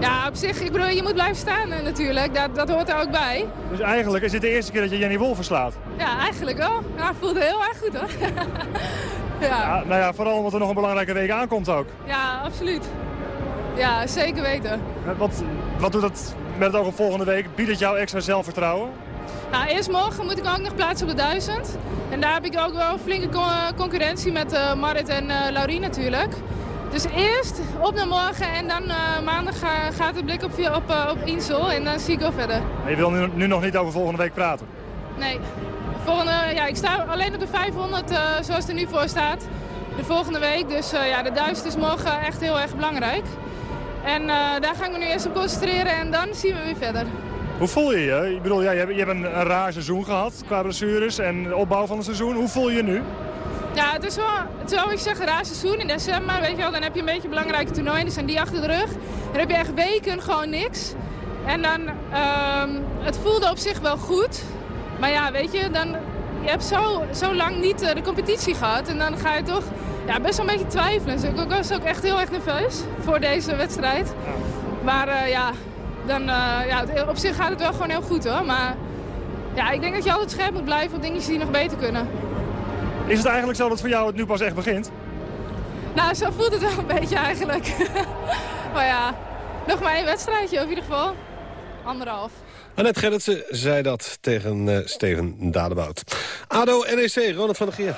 [SPEAKER 15] Ja, op zich, ik bedoel, je moet blijven staan eh, natuurlijk. Dat, dat hoort er ook bij.
[SPEAKER 14] Dus eigenlijk is dit de eerste keer dat je Jenny Wolf verslaat?
[SPEAKER 15] Ja, eigenlijk wel. Ja, voelde heel erg goed, hoor. ja.
[SPEAKER 14] Ja, nou ja, vooral omdat er nog een belangrijke week aankomt ook.
[SPEAKER 15] ja, absoluut. Ja, zeker weten.
[SPEAKER 14] Wat, wat doet dat met het oog op volgende week? Biedt het jou extra zelfvertrouwen?
[SPEAKER 15] Nou, eerst morgen moet ik ook nog plaatsen op de 1000. En daar heb ik ook wel flinke con- concurrentie met eh, Marit en eh Laurien natuurlijk. Dus eerst op naar morgen en dan eh, maandag ga- gaat de blik op, op, eh, op Insel en dan zie ik wel verder.
[SPEAKER 14] Maar Je wil nu, nu nog niet over volgende week praten.
[SPEAKER 15] Nee, volgende, ja, ik sta alleen op de 500 eh, zoals het er nu voor staat. De volgende week, dus eh, ja, de 1000 is morgen echt heel erg belangrijk. En eh, daar ga ik me nu eerst op concentreren en dan zien we weer verder.
[SPEAKER 14] Hoe voel je je? Ik bedoel, ja, je hebt, je hebt een, een raar seizoen gehad qua blessures en de opbouw van het seizoen. Hoe voel je je nu?
[SPEAKER 15] Ja, het is wel, het is wel ik zeg, een raar seizoen in december. Weet je wel, dan heb je een beetje belangrijke toernooien, dus zijn die achter de rug. Dan heb je echt weken gewoon niks. En dan, ehm, het voelde op zich wel goed. Maar ja, weet je, dan, je hebt zo, zo lang niet eh, de competitie gehad. En dan ga je toch ja, best wel een beetje twijfelen. Dus ik ik was ook echt heel erg nerveus voor deze wedstrijd. Maar eh, ja, dan, eh, ja, op zich gaat het wel gewoon heel goed hoor. Maar ja, ik denk dat je altijd scherp moet blijven op dingetjes die nog beter kunnen.
[SPEAKER 14] Is het eigenlijk zo dat voor jou het nu pas echt begint?
[SPEAKER 15] Nou, zo voelt het wel een beetje eigenlijk. maar ja, nog maar één wedstrijdje in ieder geval. Anderhalf.
[SPEAKER 6] Annette Gerritsen zei dat tegen eh, Steven Dadebout. ADO NEC, Ronald van der Geer.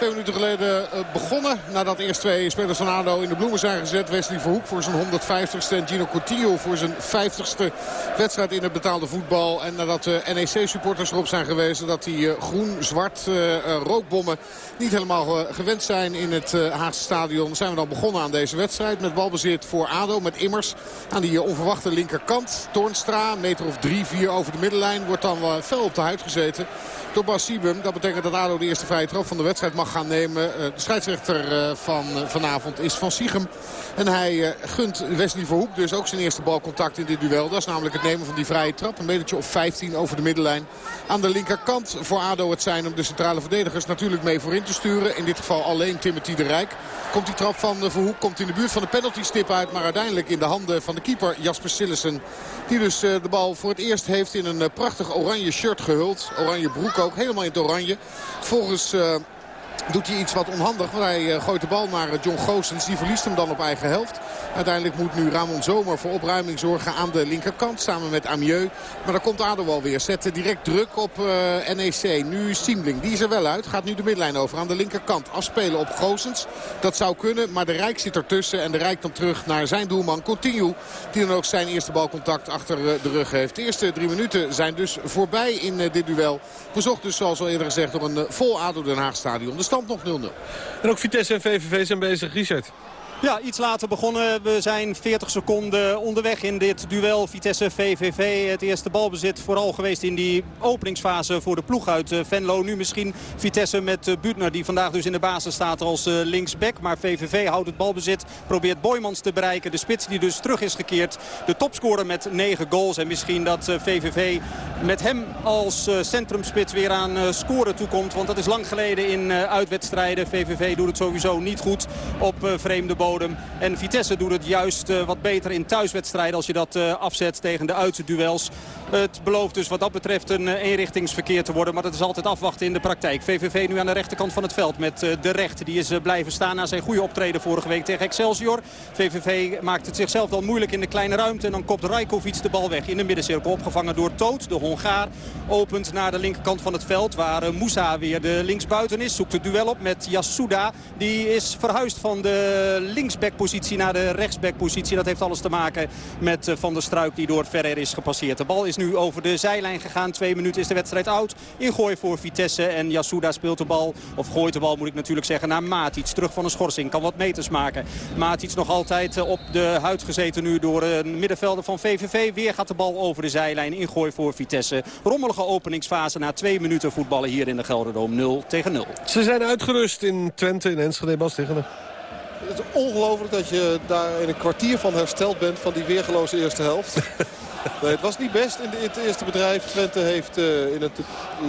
[SPEAKER 12] Twee minuten geleden eh, begonnen. Nadat eerst twee spelers van ADO in de bloemen zijn gezet. Wesley Verhoek voor zijn 150ste en Gino Coutinho voor zijn 50ste wedstrijd in het betaalde voetbal. En nadat de NEC-supporters erop zijn gewezen dat die eh, groen-zwart eh, eh, rookbommen niet helemaal eh, gewend zijn in het eh, Haagse stadion. Zijn we dan begonnen aan deze wedstrijd met balbezit voor ADO. Met Immers aan die eh, onverwachte linkerkant. Toornstra, meter of drie, vier over de middenlijn. Wordt dan wel fel op de huid gezeten door Bas Siebum. Dat betekent dat ADO de eerste vrije trap van de wedstrijd mag gaan nemen. Eh, De scheidsrechter eh, van eh, vanavond is Van Siegem. En hij gunt Wesley Verhoek dus ook zijn eerste balcontact in dit duel. Dat is namelijk het nemen van die vrije trap. Een metertje of 15 over de middenlijn. Aan de linkerkant voor ADO het zijn om de centrale verdedigers natuurlijk mee voorin te sturen. In dit geval alleen Timothy de Rijk. Komt die trap van Verhoek, komt in de buurt van de penaltystip uit. Maar uiteindelijk in de handen van de keeper Jasper Sillissen. Die dus de bal voor het eerst heeft in een prachtig oranje shirt gehuld. Oranje broek ook, helemaal in het oranje. Volgens... doet hij iets wat onhandig. Want hij eh, gooit de bal naar eh, John Goossens. Die verliest hem dan op eigen helft. Uiteindelijk moet nu Ramon Zomer voor opruiming zorgen aan de linkerkant. Samen met Amieux. Maar dan komt Ado weer. Zetten direct druk op eh, NEC. Nu Siemling. Die is er wel uit. Gaat nu de midlijn over aan de linkerkant. Afspelen op Goossens. Dat zou kunnen. Maar de Rijk zit ertussen. En de Rijk dan terug naar zijn doelman Coutinho. Die dan ook zijn eerste balcontact achter eh, de rug heeft. De eerste drie minuten zijn dus voorbij in eh, dit duel. Bezocht dus zoals al eerder gezegd door een eh, vol ADO Den Haag stadion. De nog 0-0.
[SPEAKER 6] En ook Vitesse en VVV zijn bezig. Richard.
[SPEAKER 13] Ja, iets later begonnen. We zijn 40 seconden onderweg in dit duel Vitesse-VVV. Het eerste balbezit vooral geweest in die openingsfase voor de ploeg uit eh, Venlo. Nu misschien Vitesse met eh, Butner die vandaag dus in de basis staat als eh, linksback. Maar VVV houdt het balbezit, probeert Boymans te bereiken. De spits die dus terug is gekeerd. De topscorer met 9 goals. En misschien dat VVV met hem als centrumspits weer aan scoren toekomt. Want dat is lang geleden in uitwedstrijden. VVV doet het sowieso niet goed op vreemde En Vitesse doet het juist eh, wat beter in thuiswedstrijden als je dat eh, afzet tegen de uitduels. Het belooft dus wat dat betreft een eh, eenrichtingsverkeer te worden. Maar dat is altijd afwachten in de praktijk. VVV nu aan de rechterkant van het veld met de recht. Die is blijven staan na zijn goede optreden vorige week tegen Excelsior. VVV maakt het zichzelf dan moeilijk in de kleine ruimte. En dan kopt Rajkovic de bal weg in de middencirkel. Opgevangen door Toot, de Hongaar. Opent naar de linkerkant van het veld waar Moussa weer de linksbuiten is. Zoekt het duel op met Yasuda. Die is verhuisd van de linksbackpositie naar de rechtsbackpositie. Dat heeft alles te maken met eh, Van der Struik die door Ferrer is gepasseerd. De bal is nu over de zijlijn gegaan. Twee minuten is de wedstrijd oud. Ingooi voor Vitesse en Yasuda speelt de bal, of gooit de bal moet ik natuurlijk zeggen, naar Matic. Terug van een schorsing, kan wat meters maken. Matic nog altijd eh, op de huid gezeten nu door een middenvelder van VVV. Weer gaat de bal over de zijlijn. Ingooi voor Vitesse. Rommelige openingsfase na twee minuten voetballen hier in de Gelderdoom 0 tegen 0.
[SPEAKER 6] Ze zijn uitgerust in Twente, in Enschede, Bas.
[SPEAKER 7] Het is ongelooflijk dat je daar in een kwartier van hersteld bent van die weergeloze eerste helft. Nee, het was niet best in, de, in het eerste bedrijf. Twente heeft uh, in het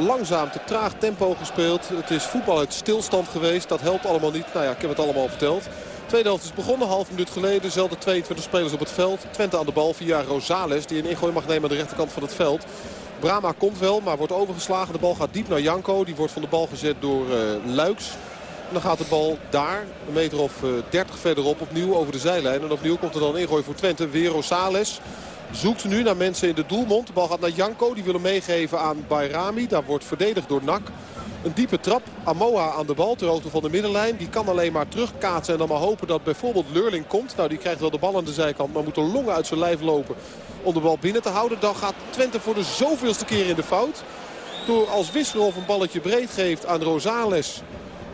[SPEAKER 7] langzaam te traag tempo gespeeld. Het is voetbal uit stilstand geweest. Dat helpt allemaal niet. Nou ja, ik heb het allemaal verteld. tweede helft is begonnen, half minuut geleden. Dezelfde 22 spelers op het veld. Twente aan de bal via Rosales, die een ingooi mag nemen aan de rechterkant van het veld. Brama komt wel, maar wordt overgeslagen. De bal gaat diep naar Janko. Die wordt van de bal gezet door uh, Luiks. Dan gaat de bal daar, een meter of uh, 30 verderop, opnieuw over de zijlijn. En opnieuw komt er dan ingooi voor Twente. Weer Rosales. Zoekt nu naar mensen in de doelmond. De bal gaat naar Janko. Die wil hem meegeven aan Bayrami. Daar wordt verdedigd door Nak. Een diepe trap. Amoa aan de bal ter hoogte van de middenlijn. Die kan alleen maar terugkaatsen en dan maar hopen dat bijvoorbeeld Leurling komt. Nou, die krijgt wel de bal aan de zijkant. Maar moet de longen uit zijn lijf lopen om de bal binnen te houden. Dan gaat Twente voor de zoveelste keer in de fout. Door als Wisselhof een balletje breed geeft aan Rosales.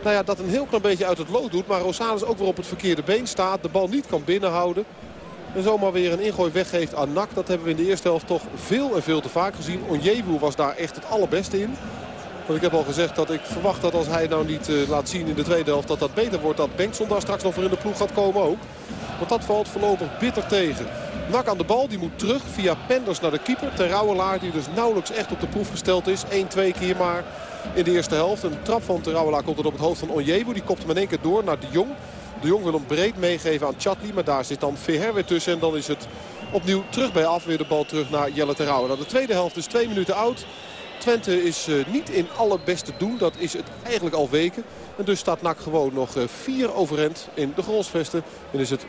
[SPEAKER 7] Nou ja, dat een heel klein beetje uit het lood doet. Maar Rosales ook weer op het verkeerde been staat. De bal niet kan binnenhouden. En zomaar weer een ingooi weggeeft aan Nak. Dat hebben we in de eerste helft toch veel en veel te vaak gezien. Onjewu was daar echt het allerbeste in. Want ik heb al gezegd dat ik verwacht dat als hij nou niet uh, laat zien in de tweede helft... dat dat beter wordt, dat Bengtson daar straks nog voor in de ploeg gaat komen ook. Want dat valt voorlopig bitter tegen. Nak aan de bal, die moet terug via Penders naar de keeper. Terouwelaar die dus nauwelijks echt op de proef gesteld is. 1-2 keer maar in de eerste helft. Een trap van Terouwelaar komt er op het hoofd van Onjewu. Die kopt hem in één keer door naar de Jong. De Jong wil hem breed meegeven aan Chatli. Maar daar zit dan Verher weer tussen. En dan is het opnieuw terug bij af. Weer de bal terug naar Jelle Terouwen. Nou, de tweede helft is twee minuten oud. Twente is uh, niet in alle beste doen. Dat is het eigenlijk al weken. En dus staat NAC gewoon nog uh, vier overend in de Grolsvesten. En is het 0-0.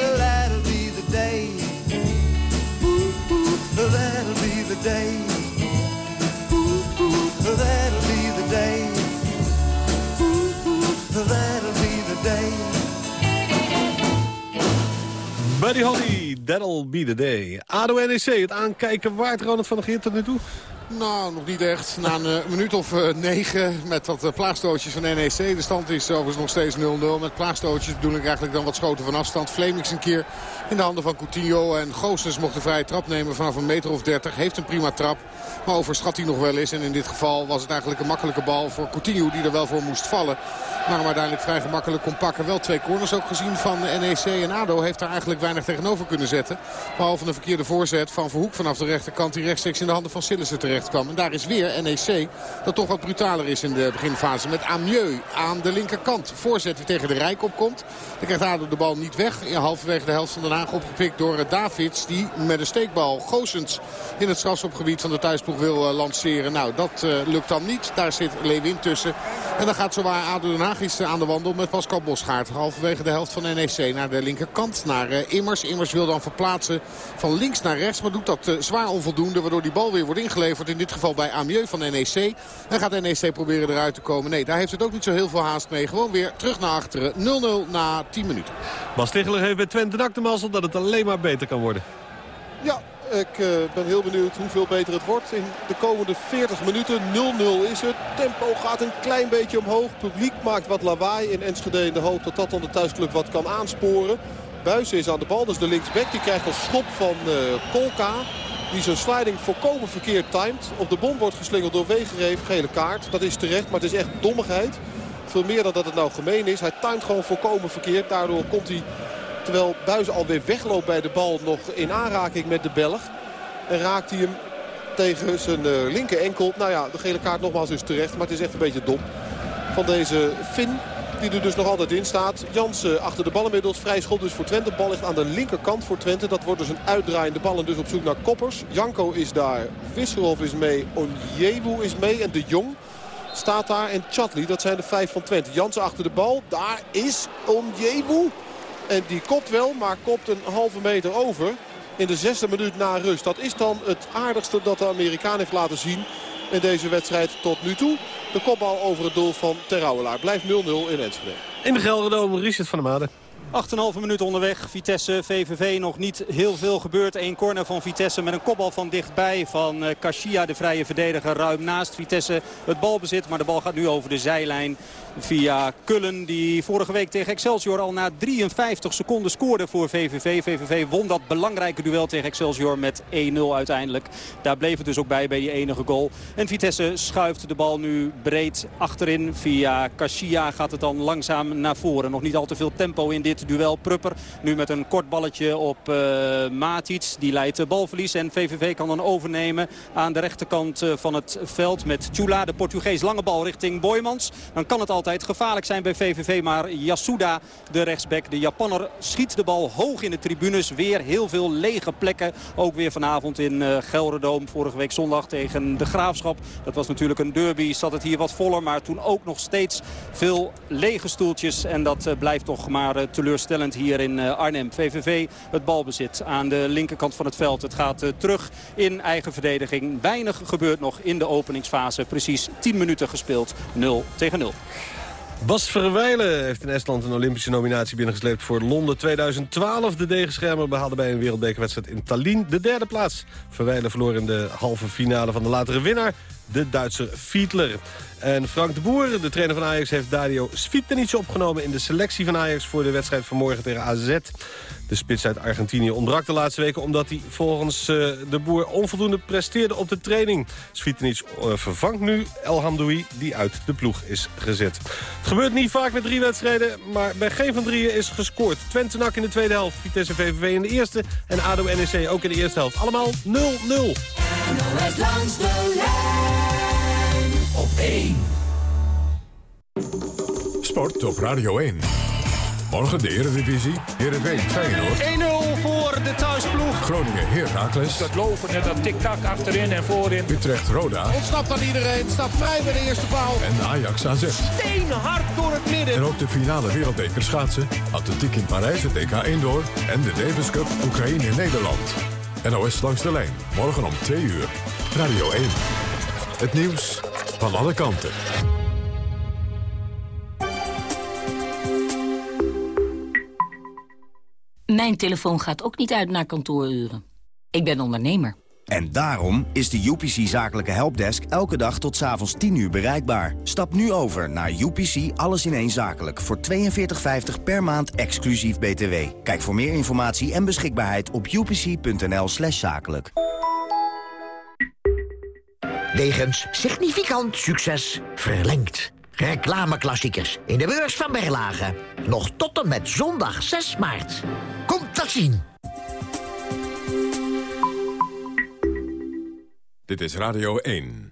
[SPEAKER 6] Buddy Holly, that'll be the day. ADO NEC, het aankijken waard Ronald van der Geert tot nu toe?
[SPEAKER 12] Nou, nog niet echt. Na een uh, minuut of uh, negen met wat uh, van NEC. De stand is overigens nog steeds 0-0. Met plaagstootjes bedoel ik eigenlijk dan wat schoten van afstand. Flemings een keer in de handen van Coutinho. En Goossens mocht de vrije trap nemen vanaf een meter of 30. Heeft een prima trap. Maar overschat hij nog wel eens. En in dit geval was het eigenlijk een makkelijke bal voor Coutinho die er wel voor moest vallen. Maar hem uiteindelijk vrij gemakkelijk kon pakken. Wel twee corners ook gezien van NEC. En ADO heeft daar eigenlijk weinig tegenover kunnen zetten. Behalve een verkeerde voorzet van Verhoek vanaf de rechterkant. Die rechtstreeks in de handen van Sillissen terecht En daar is weer NEC dat toch wat brutaler is in de beginfase. Met Amieux aan de linkerkant. Voorzet die tegen de Rijk opkomt. Dan krijgt ADO de bal niet weg. In halverwege de helft van Den Haag opgepikt door Davids. Die met een steekbal Goosens in het strafschopgebied van de thuisploeg wil uh, lanceren. Nou, dat uh, lukt dan niet. Daar zit Lewin tussen. En dan gaat zowaar ADO Den Haag iets aan de wandel met Pascal Bosgaard. Halverwege de helft van NEC naar de linkerkant. Naar Immers. Immers wil dan verplaatsen van links naar rechts. Maar doet dat zwaar onvoldoende. Waardoor die bal weer wordt ingeleverd. In dit geval bij Amieux van NEC. En gaat NEC proberen eruit te komen. Nee, daar heeft het ook niet zo heel veel haast mee. Gewoon weer terug naar achteren. 0-0 na 10 minuten.
[SPEAKER 6] Bas Ticheler heeft bij Twente dak de mazzel dat het alleen maar beter kan worden.
[SPEAKER 7] Ja, ik uh, ben heel benieuwd hoeveel beter het wordt. In de komende 40 minuten 0-0 is het. Tempo gaat een klein beetje omhoog. Publiek maakt wat lawaai in Enschede in de hoop dat dat dan de thuisclub wat kan aansporen. Buizen is aan de bal, dus de linksback. Die krijgt een schop van uh, Kolka. Die zijn sliding volkomen verkeerd timed. Op de bom wordt geslingeld door Wegereef. Gele kaart. Dat is terecht, maar het is echt dommigheid. Veel meer dan dat het nou gemeen is. Hij timed gewoon volkomen verkeerd. Daardoor komt hij, terwijl Buis alweer wegloopt bij de bal, nog in aanraking met de Belg. En raakt hij hem tegen zijn uh, linker enkel. Nou ja, de gele kaart nogmaals is terecht. Maar het is echt een beetje dom van deze Finn. Die er dus nog altijd in staat. Jansen achter de bal inmiddels. Vrij schot dus voor Twente. De bal ligt aan de linkerkant voor Twente. Dat wordt dus een uitdraaiende bal en dus op zoek naar koppers. Janko is daar. Visserhof is mee. Onjewu is mee. En De Jong staat daar. En Chatli, dat zijn de vijf van Twente. Jansen achter de bal. Daar is Onjewu. En die kopt wel, maar kopt een halve meter over. In de zesde minuut na rust. Dat is dan het aardigste dat de Amerikaan heeft laten zien in deze wedstrijd tot nu toe. De kopbal over het doel van Terrouwelaar. Blijft 0-0 in Enschede.
[SPEAKER 6] In de Gelderdoom, Richard van der Made.
[SPEAKER 13] 8,5 minuten onderweg. Vitesse, VVV, nog niet heel veel gebeurd. Eén corner van Vitesse met een kopbal van dichtbij van Kashia, de vrije verdediger. Ruim naast Vitesse het balbezit, maar de bal gaat nu over de zijlijn via Kullen. Die vorige week tegen Excelsior al na 53 seconden scoorde voor VVV. VVV won dat belangrijke duel tegen Excelsior met 1-0 uiteindelijk. Daar bleef het dus ook bij bij die enige goal. En Vitesse schuift de bal nu breed achterin. Via Kashia gaat het dan langzaam naar voren. Nog niet al te veel tempo in dit duel. Prupper nu met een kort balletje op uh. Die leidt balverlies en VVV kan dan overnemen aan de rechterkant van het veld. Met Chula, de Portugees lange bal richting Boymans. Dan kan het altijd gevaarlijk zijn bij VVV. Maar Yasuda, de rechtsback, de Japanner, schiet de bal hoog in de tribunes. Weer heel veel lege plekken. Ook weer vanavond in uh, Gelderdoom. Vorige week zondag tegen de Graafschap. Dat was natuurlijk een derby. Zat het hier wat voller. Maar toen ook nog steeds veel lege stoeltjes. En dat uh, blijft toch maar uh, teleurstellend hier in Arnhem. VVV het balbezit aan de linkerkant van het veld. Het gaat terug in eigen verdediging. Weinig gebeurt nog in de openingsfase. Precies 10 minuten gespeeld. 0 tegen 0.
[SPEAKER 6] Bas Verwijlen heeft in Estland een Olympische nominatie binnengesleept voor Londen 2012. De degenschermer behaalde bij een wereldbekerwedstrijd in Tallinn de derde plaats. Verwijlen verloor in de halve finale van de latere winnaar, de Duitser Fiedler. En Frank de Boer, de trainer van Ajax, heeft Dario Svitanic opgenomen... in de selectie van Ajax voor de wedstrijd van morgen tegen AZ. De spits uit Argentinië ontbrak de laatste weken... omdat hij volgens uh, de Boer onvoldoende presteerde op de training. Svitanic uh, vervangt nu El Hamdoui, die uit de ploeg is gezet. Het gebeurt niet vaak met drie wedstrijden, maar bij geen van drieën is gescoord. Twente NAC in de tweede helft, Vitesse VVV in de eerste... en ADO NEC ook in de eerste helft. Allemaal 0-0.
[SPEAKER 4] langs de lijn op 1.
[SPEAKER 5] Sport op Radio 1. Morgen de Eredivisie, Heerenveen Feyenoord.
[SPEAKER 16] 1-0 voor de thuisploeg.
[SPEAKER 5] Groningen Heracles.
[SPEAKER 16] Dat lopen net dat tik-tak achterin en voorin.
[SPEAKER 5] Utrecht Roda.
[SPEAKER 12] Ontsnapt aan iedereen, staat vrij bij de eerste paal.
[SPEAKER 5] En Ajax AZ.
[SPEAKER 16] Steenhard door het midden.
[SPEAKER 5] En ook de finale wereldbeker schaatsen. Atletiek in Parijs, het EK Indoor. En de Davis Cup Oekraïne in Nederland. NOS langs de lijn, morgen om 2 uur. Radio 1. Het nieuws van alle kanten.
[SPEAKER 17] Mijn telefoon gaat ook niet uit naar kantooruren. Ik ben ondernemer En daarom is de UPC Zakelijke Helpdesk elke dag tot s'avonds 10 uur bereikbaar. Stap nu over naar UPC Alles in één Zakelijk voor 42,50 per maand exclusief BTW. Kijk voor meer informatie en beschikbaarheid op upc.nl slash zakelijk.
[SPEAKER 18] Wegens significant succes verlengd. Reclameklassiekers in de beurs van Berlage. Nog tot en met zondag 6 maart. Komt dat zien.
[SPEAKER 5] Dit is Radio 1.